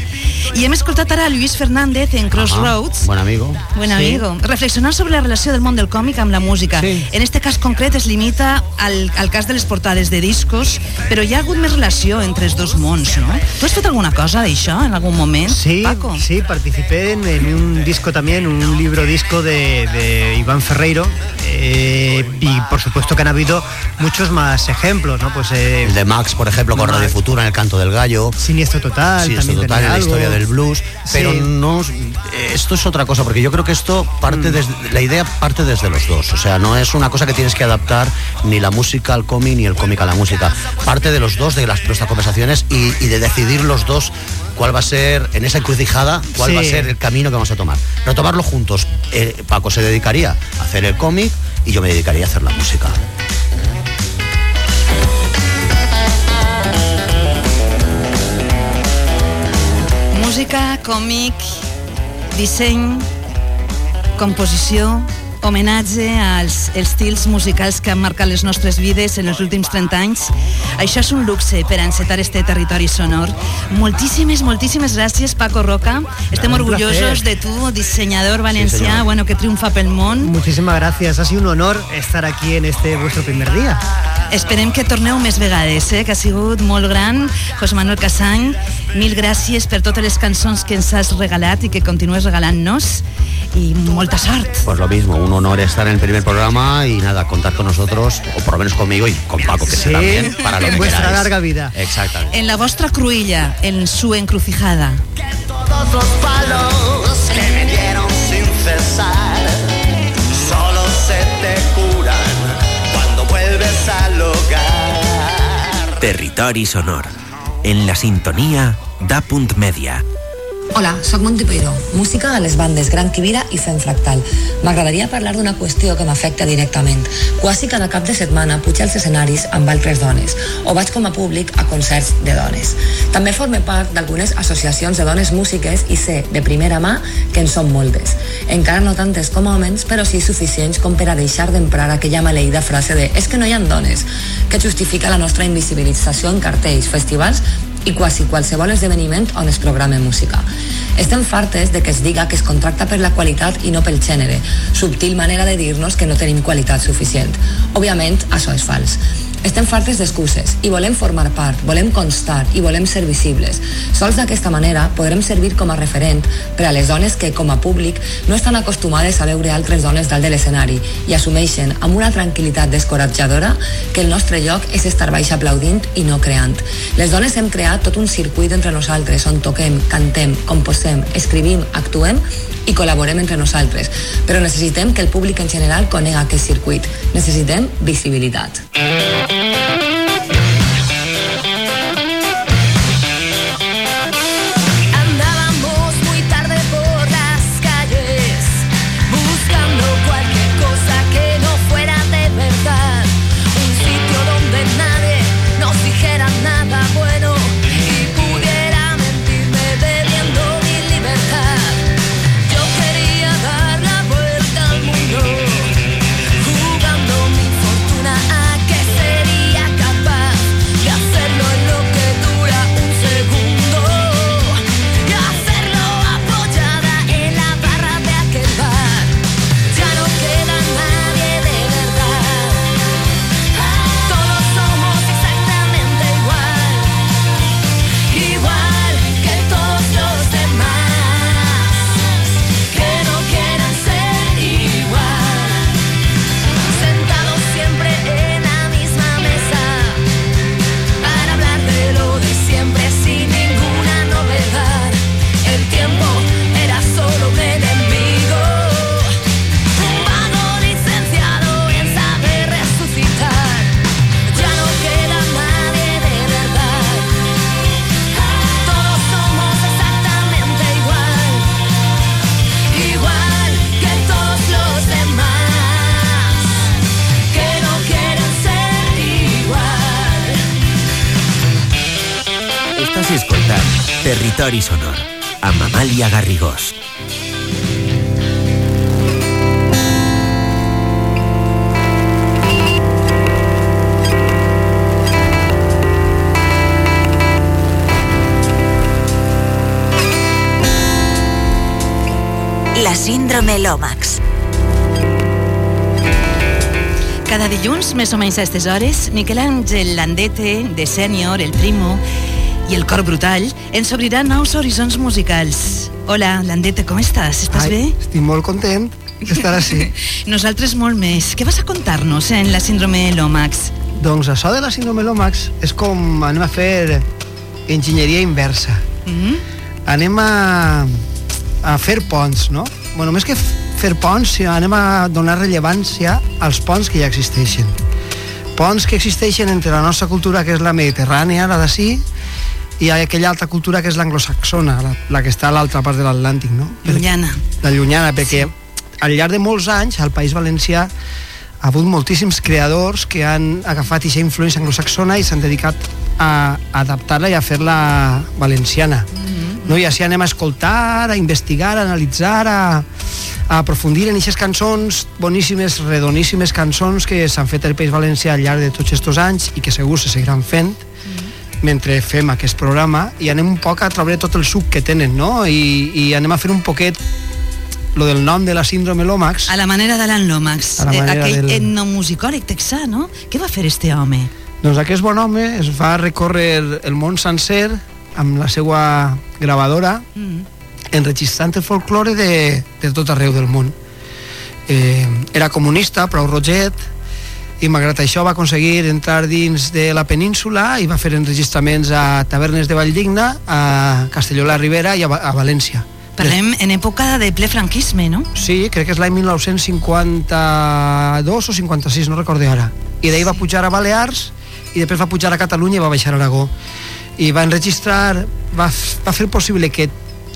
I hem escoltat ara a Lluís Fernández en Crossroads, Buen amigo. Buen amigo. Reflexionar sobre la relació del món del còmic amb la música. En este cas concret es limita al, al cas de les portades de discos, però hi ha hagut més relació entre els dos mons, no? Tu has fet alguna cosa d'això en algun moment, Sí, Paco? sí, participé en, en un disco también, un libro disco de, de Iván Ferreiro eh, y por supuesto que han habido muchos más ejemplos, ¿no? Pues eh, El de Max, por ejemplo, con Max. Radio Futura en el canto del gallo. Siniestro Total, Siniestro también Total en la algo. historia del blues. Pero Sí. no, eh, esto es otra cosa, porque yo creo que esto Mm. parte desde, la idea parte desde los dos. O sea, no es una cosa que tienes que adaptar ni la música al cómic ni el cómic a la música. Parte de los dos, de las, nuestras conversaciones y, y de decidir los dos cuál va a ser, en esa encrucijada, cuál Sí. va a ser el camino que vamos a tomar. Pero tomarlo juntos. Eh, Paco se dedicaría a hacer el cómic y yo me dedicaría a hacer la música. Música, còmic, disseny, composició, homenatge als estils musicals que han marcat les nostres vides en els últims 30 anys. Això és un luxe per encetar este territori sonor. Moltíssimes, moltíssimes gràcies, Paco Roca. Estem Un orgullosos placer. de tu, dissenyador valencià, señor. bueno, que triomfa pel món. Muchísimas gracias, ha sido un honor estar aquí en este vuestro primer día. Esperem que torneu més vegades, eh? que ha sigut molt gran. José Manuel Casany, mil gràcies per totes les cançons que ens has regalat i que continues regalant-nos i molta sort. Pues lo mismo, un honor estar en el primer programa y nada, contar con nosotros, o por lo menos conmigo y con Paco, que Sí, esté también, para lo en que vuestra queráis. larga vida. Exactamente. En la vostra cruïlla, en su encrucijada. Todos los palos que me dieron sin cesar solo se te curan cuando vuelves al hogar. Territori sonor. En la sintonia da punt media. Hola, sóc Monty Peiró, música a les bandes Gran Quivira i Fem Fractal. M'agradaria parlar d'una qüestió que m'afecta directament. Quasi cada cap de setmana puig als escenaris amb altres dones o vaig com a públic a concerts de dones. També forme part d'algunes associacions de dones músiques i sé, de primera mà, que en són moltes. Encara no tantes com homes, però sí suficients com per a deixar d'emprar aquella maleïda frase de «és que no hi ha dones», que justifica la nostra invisibilització en cartells, festivals i quasi qualsevol esdeveniment on es programa música. Estem fartes de que es diga que es contracta per la qualitat i no pel gènere, subtil manera de dir-nos que no tenim qualitat suficient. Òbviament, això és fals. Estem fartes d'excuses i volem formar part, volem constar i volem ser visibles. Sols d'aquesta manera podrem servir com a referent per a les dones que, com a públic, no estan acostumades a veure altres dones dalt de l'escenari i assumeixen amb una tranquil·litat descoratjadora que el nostre lloc és estar baix aplaudint i no creant. Les dones hem creat tot un circuit entre nosaltres on toquem, cantem, composem, escrivim, actuem i col·laborem entre nosaltres, però necessitem que el públic en general conega aquest circuit. Necessitem visibilitat. Andábamos Música Territori sonor amb Amàlia Garrigós. La síndrome Lomax. Cada dilluns, més o menys a aquestes hores, Miquel Àngel Landete, de Sènior, el Primo i el Cor Brutal ens obrirà nous horitzons musicals. Hola, Landete, com estàs? Estàs Ai, bé? Estic molt content d'estar així. Nosaltres molt més. Què vas a contar-nos en la síndrome Lomax? doncs això de la síndrome Lomax és com anem a fer enginyeria inversa. Mm Anem a, a fer ponts, no? Bueno, més que fer ponts, anem a donar rellevància als ponts que ja existeixen. Ponts que existeixen entre la nostra cultura, que és la mediterrània, la d'ací, i aquella altra cultura que és l'anglosaxona, la, la que està a l'altra part de l'Atlàntic, no? Llunyana. La llunyana, perquè al llarg de molts anys al País Valencià ha hagut moltíssims creadors que han agafat aquesta influència anglosaxona i s'han dedicat a adaptar-la i a fer-la valenciana. No? I així anem a escoltar, a investigar, a analitzar, a, a aprofundir en aquestes cançons, boníssimes, redoníssimes cançons que s'han fet al País Valencià al llarg de tots aquests anys i que segur se seguiran fent mentre fem aquest programa i anem un poc a treure tot el suc que tenen, no? I, i anem a fer un poquet lo del nom de la síndrome Lomax. A la manera d'Alan Lomax, A la eh, aquell del- etnomusicòleg texà, no? Què va fer este home? Doncs aquest bon home es va recórrer el món sencer amb la seva gravadora Mm. enregistrant el folklore de, de tot arreu del món. Eh, era comunista, prou roget, i malgrat això va aconseguir entrar dins de la península i va fer enregistraments a tavernes de Valldigna, a Castelló la Ribera i a, a València. Parlem en època de ple franquisme, no? Sí, crec que és l'any 1952 o 56, no recordo ara. I d'ahir va pujar a Balears i després va pujar a Catalunya i va baixar a Aragó i va enregistrar va, va fer possible que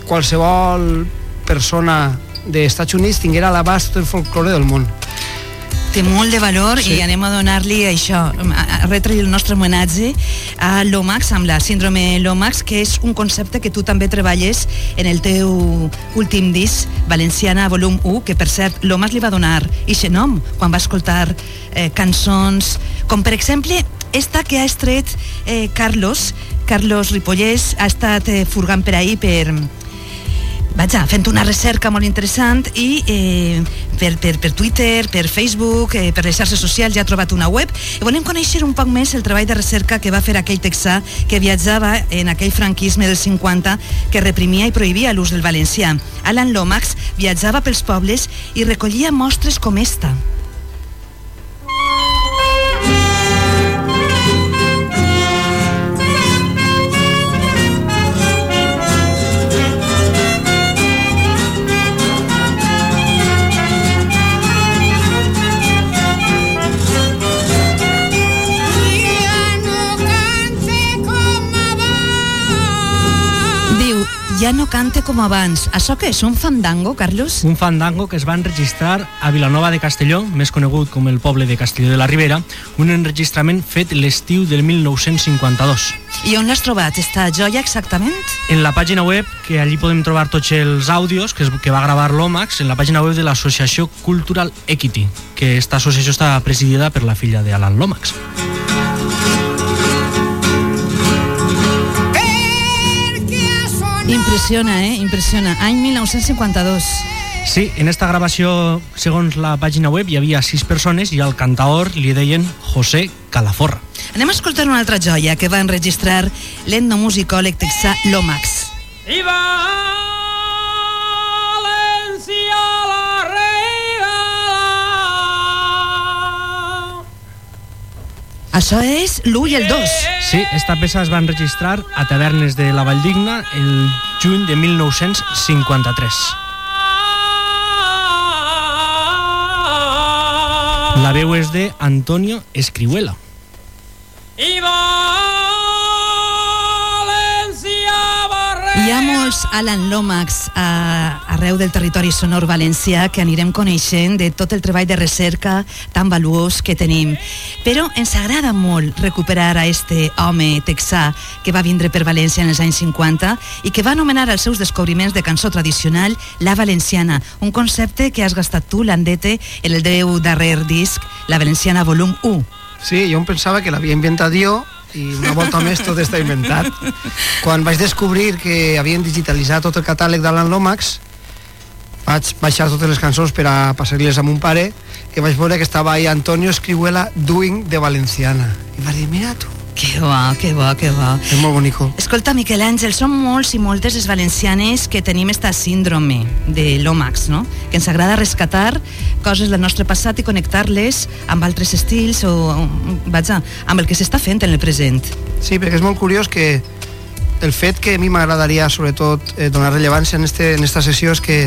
qualsevol persona dels Estats Units tinguera l'abast del folklore del món té molt de valor Sí. i anem a donar-li això, a, retre el nostre homenatge a l'OMAX, amb la síndrome l'OMAX, que és un concepte que tu també treballes en el teu últim disc, Valenciana volum 1, que per cert l'OMAX li va donar ixe nom quan va escoltar eh, cançons com per exemple esta que ha estret eh, Carlos, Carlos Ripollès, ha estat eh, furgant per ahir per, vaja, fent una recerca molt interessant i eh, per, per, per Twitter, per Facebook, eh, per les xarxes socials ja ha trobat una web i volem conèixer un poc més el treball de recerca que va fer aquell texà que viatjava en aquell franquisme dels 50 que reprimia i prohibia l'ús del valencià. Alan Lomax viatjava pels pobles i recollia mostres com esta. Ja no cante com abans. Això què és, un fandango, Carlos? Un fandango que es va enregistrar a Vilanova de Castelló, més conegut com el poble de Castelló de la Ribera, un enregistrament fet l'estiu del 1952. I on l'has trobat, esta joia exactament? En la pàgina web, que allí podem trobar tots els àudios que, es, que va gravar l'OMAX, en la pàgina web de l'Associació Cultural Equity, que esta associació està presidida per la filla d'Alan Lomax. Impressiona, eh? Impressiona. Any 1952. Sí, en esta gravació, segons la pàgina web, hi havia sis persones i al cantaor li deien José Calaforra. Anem a escoltar una altra joia que va enregistrar l'etnomusicòleg texà Lomax. I Això és l'1 i el 2. Sí, esta peça es va enregistrar a tavernes de la Valldigna el juny de 1953. La veu és de Antonio Escrihuela. Hi ha molts Alan Lomax a, arreu del territori sonor valencià que anirem coneixent de tot el treball de recerca tan valuós que tenim. Però ens agrada molt recuperar a este home texà que va vindre per València en els anys 50 i que va anomenar els seus descobriments de cançó tradicional la valenciana, un concepte que has gastat tu, l'Andete, en el teu darrer disc, la valenciana volum 1. Sí, jo em pensava que l'havia inventat jo i una volta més tot està inventat. Quan vaig descobrir que havien digitalitzat tot el catàleg d'Alan Lomax, vaig baixar totes les cançons per a passar-les a mon pare i vaig veure que estava ahí Antonio Escrihuela doing de Valenciana. I va dir, mira tu. Que bo, que bo, que bo. És molt bonico. Escolta, Miquel Àngel, són molts i moltes les valencianes que tenim esta síndrome de l'OMAX, no? Que ens agrada rescatar coses del nostre passat i connectar-les amb altres estils o, vaja, amb el que s'està fent en el present. Sí, perquè és molt curiós que el fet que a mi m'agradaria sobretot eh, donar rellevància en, este, en esta sessió és que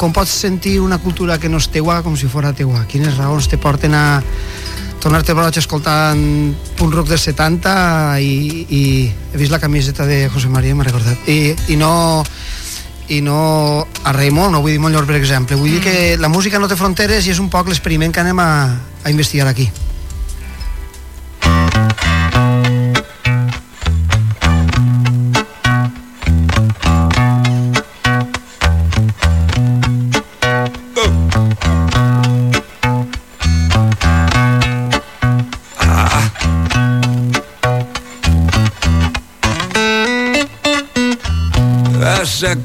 com pots sentir una cultura que no és teua com si fora teua? Quines raons te porten a tornar-te boig escoltant punk rock dels 70 i, i he vist la camiseta de José María, m'ha recordat. I, i no i no a Raimon, no vull dir Montllor per exemple. Vull dir que la música no té fronteres i és un poc l'experiment que anem a, a investigar aquí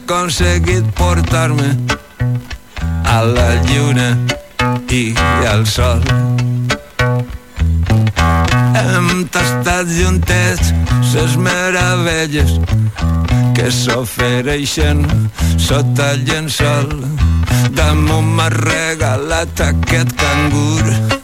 aconseguit portar-me a la lluna i al sol. Hem tastat juntets ses meravelles que s'ofereixen sota el llençol. Damunt m'ha regalat aquest cangur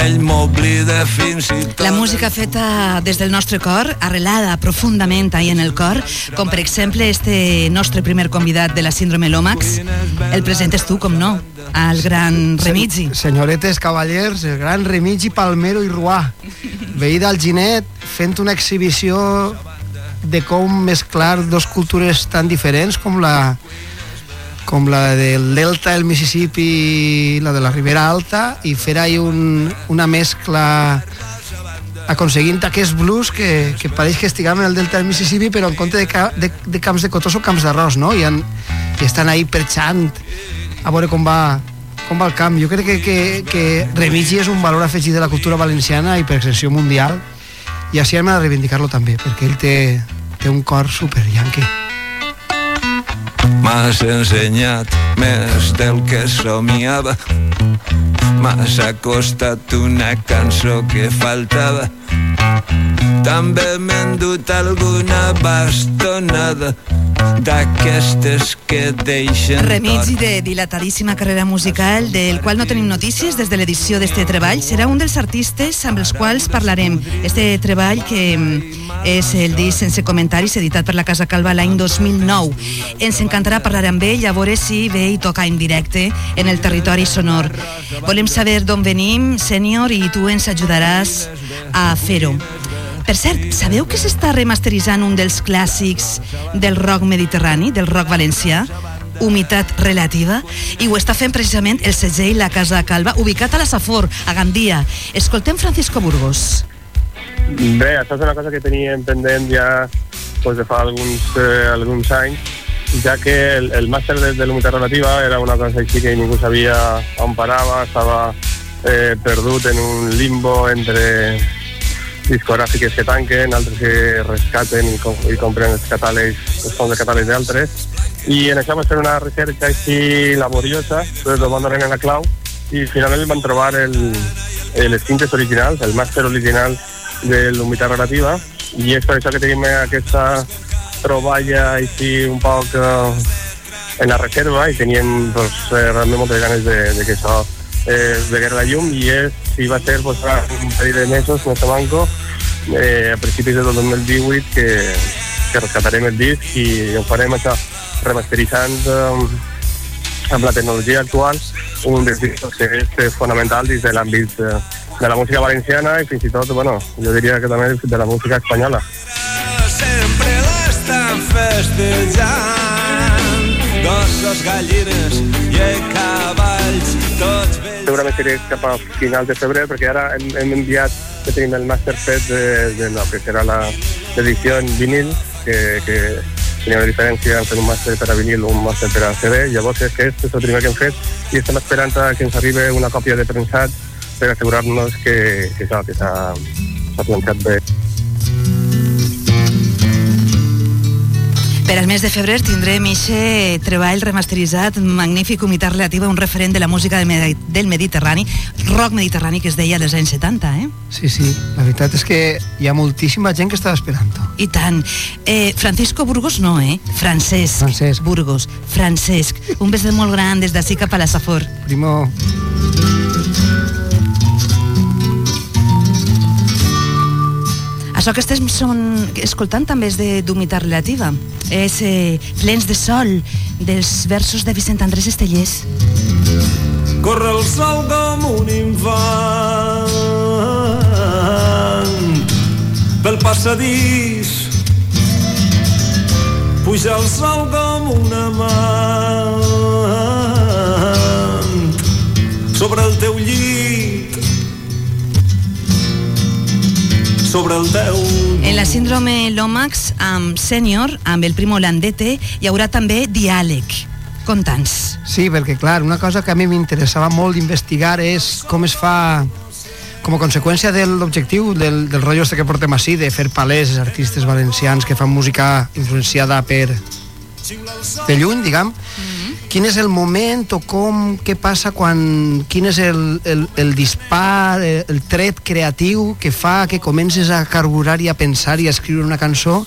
ell m'oblida fins i tot La música feta des del nostre cor, arrelada profundament ahí en el cor, com per exemple este nostre primer convidat de la síndrome Lomax, el presentes tu, com no, al gran Remigi. Senyoretes, cavallers, el gran Remigi Palmero i Ruà. veí d'Alginet fent una exhibició de com mesclar dos cultures tan diferents com la com la del delta del Mississippi la de la Ribera Alta i fer ahí un, una mescla aconseguint aquest blues que, que pareix que estiguem en el delta del Mississippi però en compte de, ca, de, de camps de cotó són camps d'arròs no? I, i estan ahí perxant a veure com va, com va el camp jo crec que, que, que Remigi és un valor afegit de la cultura valenciana i per extensió mundial i així hem de reivindicar-lo també perquè ell té, té un cor super yanqui M'has ensenyat més del que somiava M'has acostat una cançó que faltava També m'he endut alguna bastonada d'aquestes que deixen Remigi de dilatadíssima carrera musical, del qual no tenim notícies des de l'edició d'este treball, serà un dels artistes amb els quals parlarem. Este treball que mm, és el disc sense comentaris editat per la Casa Calva l'any 2009. Ens encantarà parlar amb ell a veure si ve i toca en directe en el territori sonor. Volem saber d'on venim, sènior, i tu ens ajudaràs a fer-ho. Per cert, sabeu que s'està remasteritzant un dels clàssics del rock mediterrani, del rock valencià? Humitat relativa i ho està fent precisament el segell La Casa Calva ubicat a la Safor, a Gandia escoltem Francisco Burgos Bé, això és una cosa que teníem pendent ja pues, de fa alguns, eh, alguns anys, ja que el, el màster de, de l'humitat relativa era una cosa així que ningú sabia on parava, estava eh, perdut en un limbo entre discogràfiques que tanquen, altres que rescaten i, com, i compren els catàlegs, els de catàlegs d'altres. I en això va una recerca laboriosa, però van donar en la clau i finalment van trobar el, les cintes originals, el màster original de l'humitat relativa i és per això que tenim aquesta troballa així un poc eh, en la reserva i teníem pues, eh, realment moltes ganes de, de que això eh, vegués la llum i és, si va ser fa un parell de mesos, no manco, eh, a principis del 2018 que, que rescatarem el disc i ho farem això remasteritzant eh, amb la tecnologia actual un dels discos que és fonamental dins de l'àmbit eh, de la música valenciana i fins i tot, bueno, jo diria que també de la música espanyola. L'estan festejant. Gossos, gallines i cavalls tots vells. Segurament seré cap a finals de febrer perquè ara hem, hem enviat que tenim el master fet de, de lo que serà la l'edició en vinil que, que tenia una diferència entre un màster per a vinil i un màster per a CD llavors és que aquest és el primer que hem fet i estem esperant que ens arribi una còpia de premsat per assegurar-nos que, que, que s'ha planxat bé. Per al mes de febrer tindrem ixe treball remasteritzat, magnífic, humitat relativa, un referent de la música del Medi- del Mediterrani, rock mediterrani que es deia als anys 70, eh? Sí, sí, la veritat és que hi ha moltíssima gent que estava esperant I tant. Eh, Francisco Burgos no, eh? Francesc. Francesc. Burgos. Francesc. Un beset molt gran des d'ací cap a la Safor. Primo. Això que estem són, escoltant també és de d'humitat relativa. És eh, Plens de sol, dels versos de Vicent Andrés Estellers. Corre el sol com un infant pel passadís puja el sol com un amant sobre el teu llit sobre el teu En la síndrome Lomax amb Sènior, amb el Primo Landete, hi haurà també diàleg. Conta'ns. Sí, perquè clar, una cosa que a mi m'interessava molt investigar és com es fa com a conseqüència de l'objectiu del, del rotllo este que portem així, de fer palès els artistes valencians que fan música influenciada per de lluny, diguem, quin és el moment o com, què passa quan, quin és el, el, el dispar, el, el tret creatiu que fa que comences a carburar i a pensar i a escriure una cançó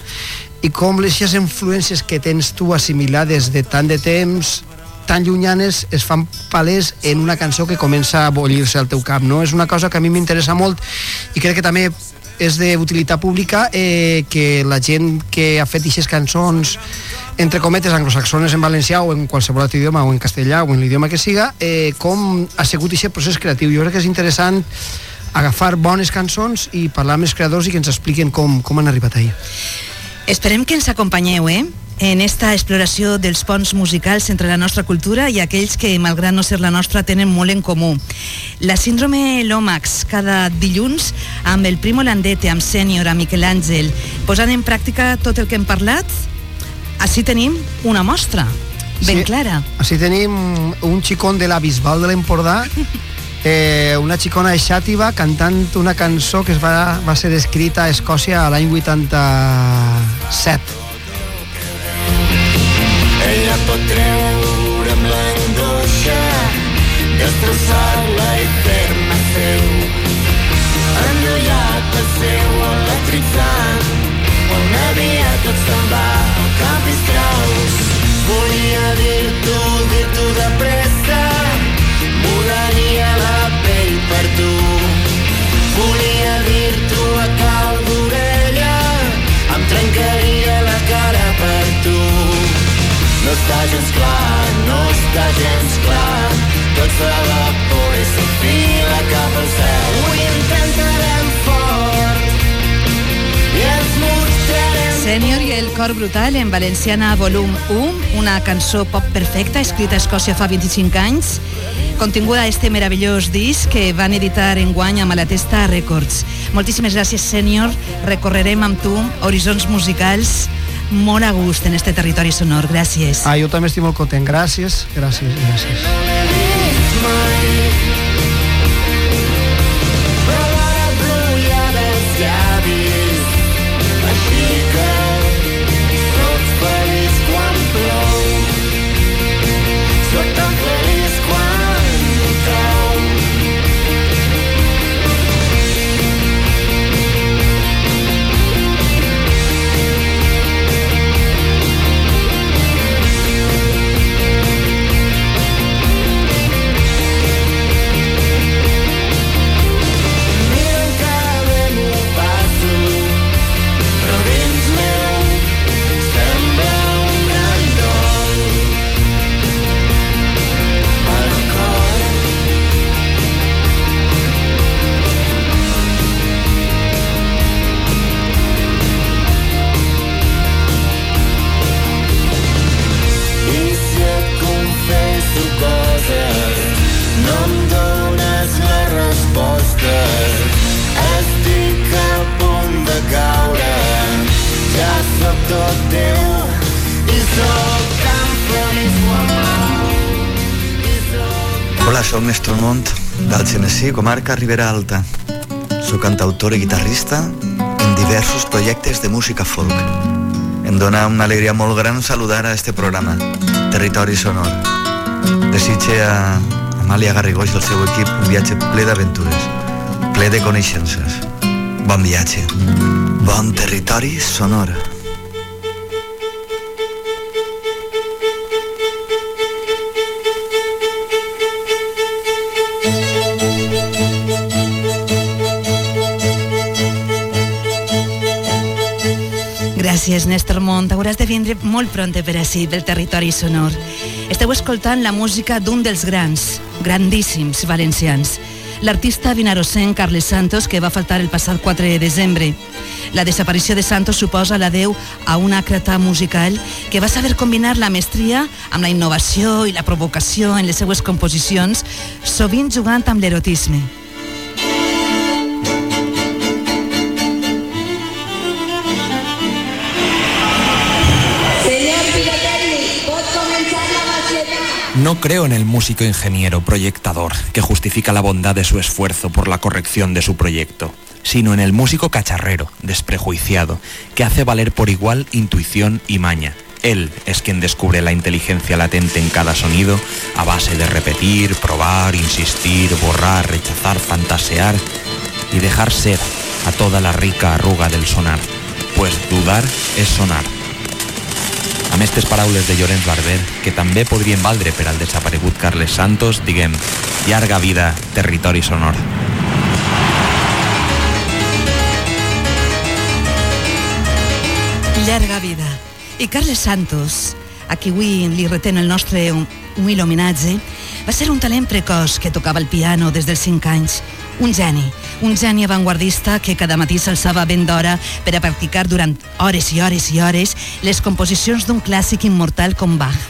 i com les influències que tens tu assimilades de tant de temps tan llunyanes es fan palès en una cançó que comença a bollir-se al teu cap, no? És una cosa que a mi m'interessa molt i crec que també és d'utilitat pública eh, que la gent que ha fet aquestes cançons entre cometes anglosaxones en valencià o en qualsevol altre idioma o en castellà o en l'idioma que siga, eh, com ha sigut aquest procés creatiu. Jo crec que és interessant agafar bones cançons i parlar amb els creadors i que ens expliquen com, com han arribat ahir. Esperem que ens acompanyeu, eh? en esta exploració dels ponts musicals entre la nostra cultura i aquells que, malgrat no ser la nostra, tenen molt en comú. La síndrome Lomax, cada dilluns, amb el Primo Landete, amb Sènior, amb Miquel Àngel, posant en pràctica tot el que hem parlat, així tenim una mostra, ben Sí. clara. Així tenim un xicón de la Bisbal de l'Empordà, eh, una xicona de Xàtiva cantant una cançó que es va, va ser escrita a Escòcia a l'any 87. Ella pot treure'm l'angoixa, destrossar-la està gens clar, tot s'evapora i s'enfila cap al cel. Avui intentarem fort i ens mostrarem Sènior i el cor brutal en Valenciana volum 1, una cançó pop perfecta escrita a Escòcia fa 25 anys, continguda a este meravellós disc que van editar en guany amb la Testa Records. Moltíssimes gràcies, Sènior. Recorrerem amb tu horizons musicals molt a gust en este territori sonor. Gràcies. Ah, jo també estic molt content. Gràcies, gràcies, gràcies. d'Algenesí, comarca Ribera Alta. Soc cantautor i guitarrista en diversos projectes de música folk. Em dona una alegria molt gran saludar a este programa, Territori Sonor. Desitge a Amàlia Garrigó i el seu equip un viatge ple d'aventures, ple de coneixences. Bon viatge. Bon territori sonor. Gràcies, Néstor Mont. Hauràs de vindre molt pront per ací, pel territori sonor. Esteu escoltant la música d'un dels grans, grandíssims valencians, l'artista vinarosenc Carles Santos, que va faltar el passat 4 de desembre. La desaparició de Santos suposa l'adeu a una creta musical que va saber combinar la mestria amb la innovació i la provocació en les seues composicions, sovint jugant amb l'erotisme. No creo en el músico ingeniero proyectador que justifica la bondad de su esfuerzo por la corrección de su proyecto, sino en el músico cacharrero, desprejuiciado, que hace valer por igual intuición y maña. Él es quien descubre la inteligencia latente en cada sonido a base de repetir, probar, insistir, borrar, rechazar, fantasear y dejar ser a toda la rica arruga del sonar, pues dudar es sonar. Amb aquestes paraules de Llorenç Barber, que també podrien valdre per al desaparegut Carles Santos, diguem, llarga vida, territori sonor. Llarga vida. I Carles Santos, a qui avui li retén el nostre humil homenatge, va ser un talent precoç que tocava el piano des dels 5 anys, Un geni, un geni avantguardista que cada matí s'alçava ben d'hora per a practicar durant hores i hores i hores les composicions d'un clàssic immortal com Bach.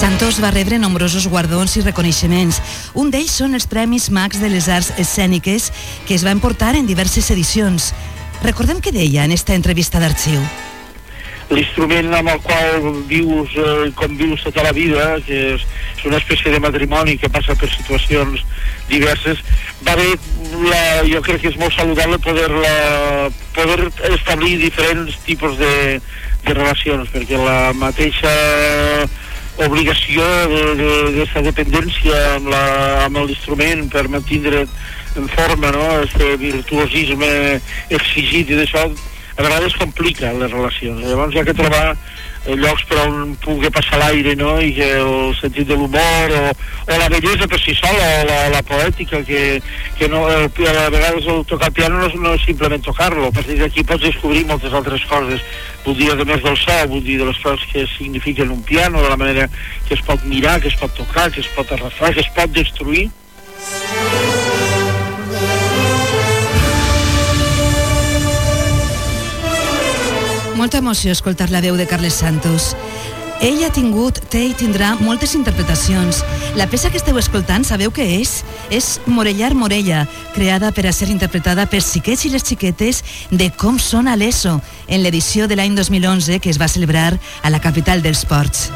Santos va rebre nombrosos guardons i reconeixements. Un d'ells són els Premis Max de les Arts Escèniques que es van portar en diverses edicions. Recordem què deia en esta entrevista d'arxiu. L'instrument amb el qual vius eh, com vius tota la vida, que és, és una espècie de matrimoni que passa per situacions diverses, va bé, la, jo crec que és molt saludable poder, la, poder establir diferents tipus de, de relacions, perquè la mateixa obligació d'aquesta de, dependència amb, la, amb l'instrument per mantindre en forma no? este virtuosisme exigit i d'això a vegades complica les relacions. Llavors hi ha que trobar eh, llocs per on pugui passar l'aire no? i que el sentit de l'humor o, o la bellesa per si sola o la, la poètica que, que no, el, a vegades el tocar el piano no és, no és simplement tocar-lo a partir d'aquí pots descobrir moltes altres coses vull dir a més del so vull dir de les coses que signifiquen un piano de la manera que es pot mirar, que es pot tocar que es pot arrastrar, que es pot destruir Molta emoció escoltar la veu de Carles Santos. Ell ha tingut, té i tindrà moltes interpretacions. La peça que esteu escoltant, sabeu què és? És Morellar Morella, creada per a ser interpretada per xiquets i les xiquetes de Com sona l'ESO, en l'edició de l'any 2011 que es va celebrar a la capital dels ports.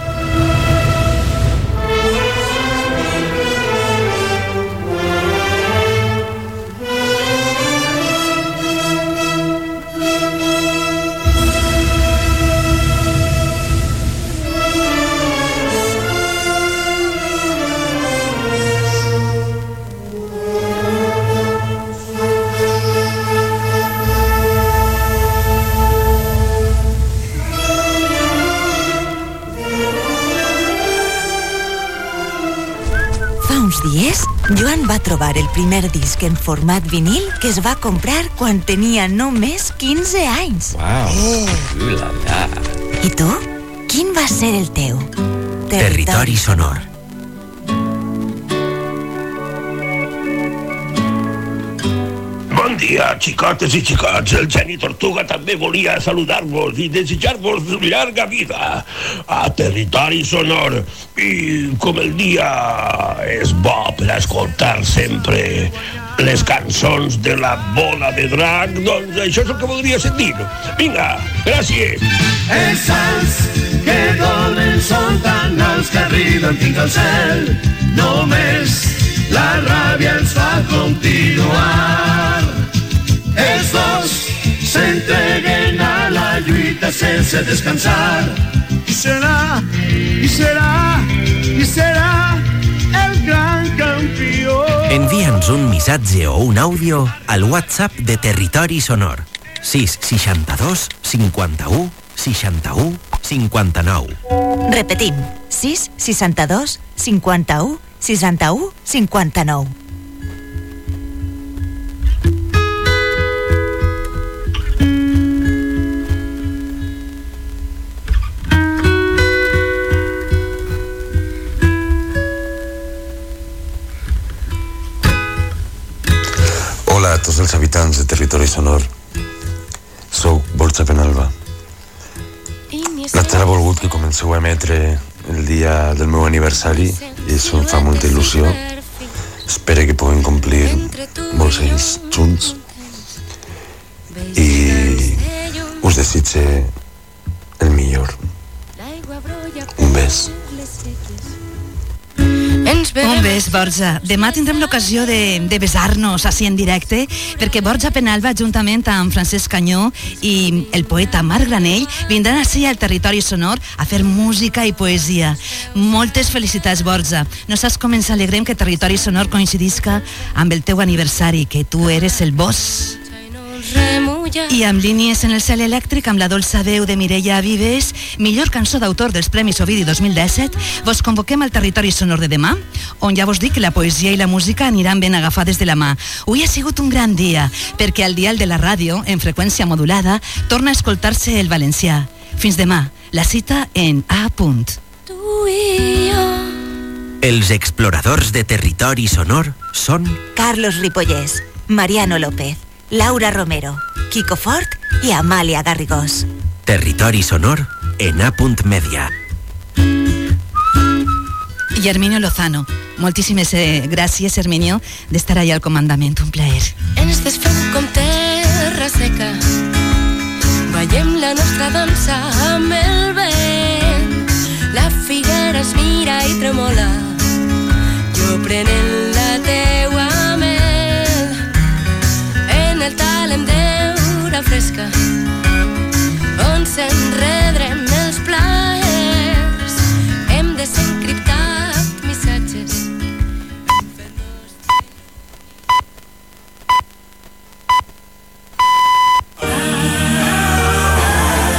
Joan va trobar el primer disc en format vinil que es va comprar quan tenia només 15 anys. Wow. La. I tu? Quin va ser el teu? Territori sonor. Dia, xicotes i xicots. El geni Tortuga també volia saludar-vos i desitjar-vos llarga vida a Territori Sonor. I com el dia és bo per escoltar sempre les cançons de la bola de drac, doncs això és que voldria sentir. Vinga, gràcies. Que donen són tan alts que arriben la ràbia continuar. S'entreguen a la lluita sense descansar. I serà, i serà, i serà el gran campió. Envia'ns un missatge o un àudio al WhatsApp de Territori Sonor 662 51 61 59. Repetim, 6 62 51 61 59. Tots els habitants de Territori Sonor. Soc Borja Penalba. La Tel ha volgut que comenceu a emetre el dia del meu aniversari i això em fa molta il·lusió. Espero que puguem complir molts anys junts i us desitge el millor. Un bes. Un bes, Borja. Demà tindrem l'ocasió de, de besar-nos així en directe, perquè Borja Penalba, juntament amb Francesc Canyó i el poeta Marc Granell, vindran així al territori sonor a fer música i poesia. Moltes felicitats, Borja. No saps com ens alegrem que Territori Sonor coincidisca amb el teu aniversari, que tu eres el boss. I amb línies en el cel elèctric amb la dolça veu de Mireia Vives, millor cançó d'autor dels Premis Ovidi 2017, vos convoquem al territori sonor de demà, on ja vos dic que la poesia i la música aniran ben agafades de la mà. Avui ha sigut un gran dia, perquè al dial de la ràdio, en freqüència modulada, torna a escoltar-se el valencià. Fins demà, la cita en A. Punt. Yo Els exploradors de territori sonor són Carlos Ripollès, Mariano López, Laura Romero, Kiko Fort i Amàlia Garrigós. Territori sonor en A. Media. I Herminio Lozano. Moltíssimes eh, gràcies, Herminio, d'estar allà al comandament. Un plaer. Ens desfem com terra seca Veiem la nostra dansa amb el vent La figuera es mira i tremola Jo prenent presente.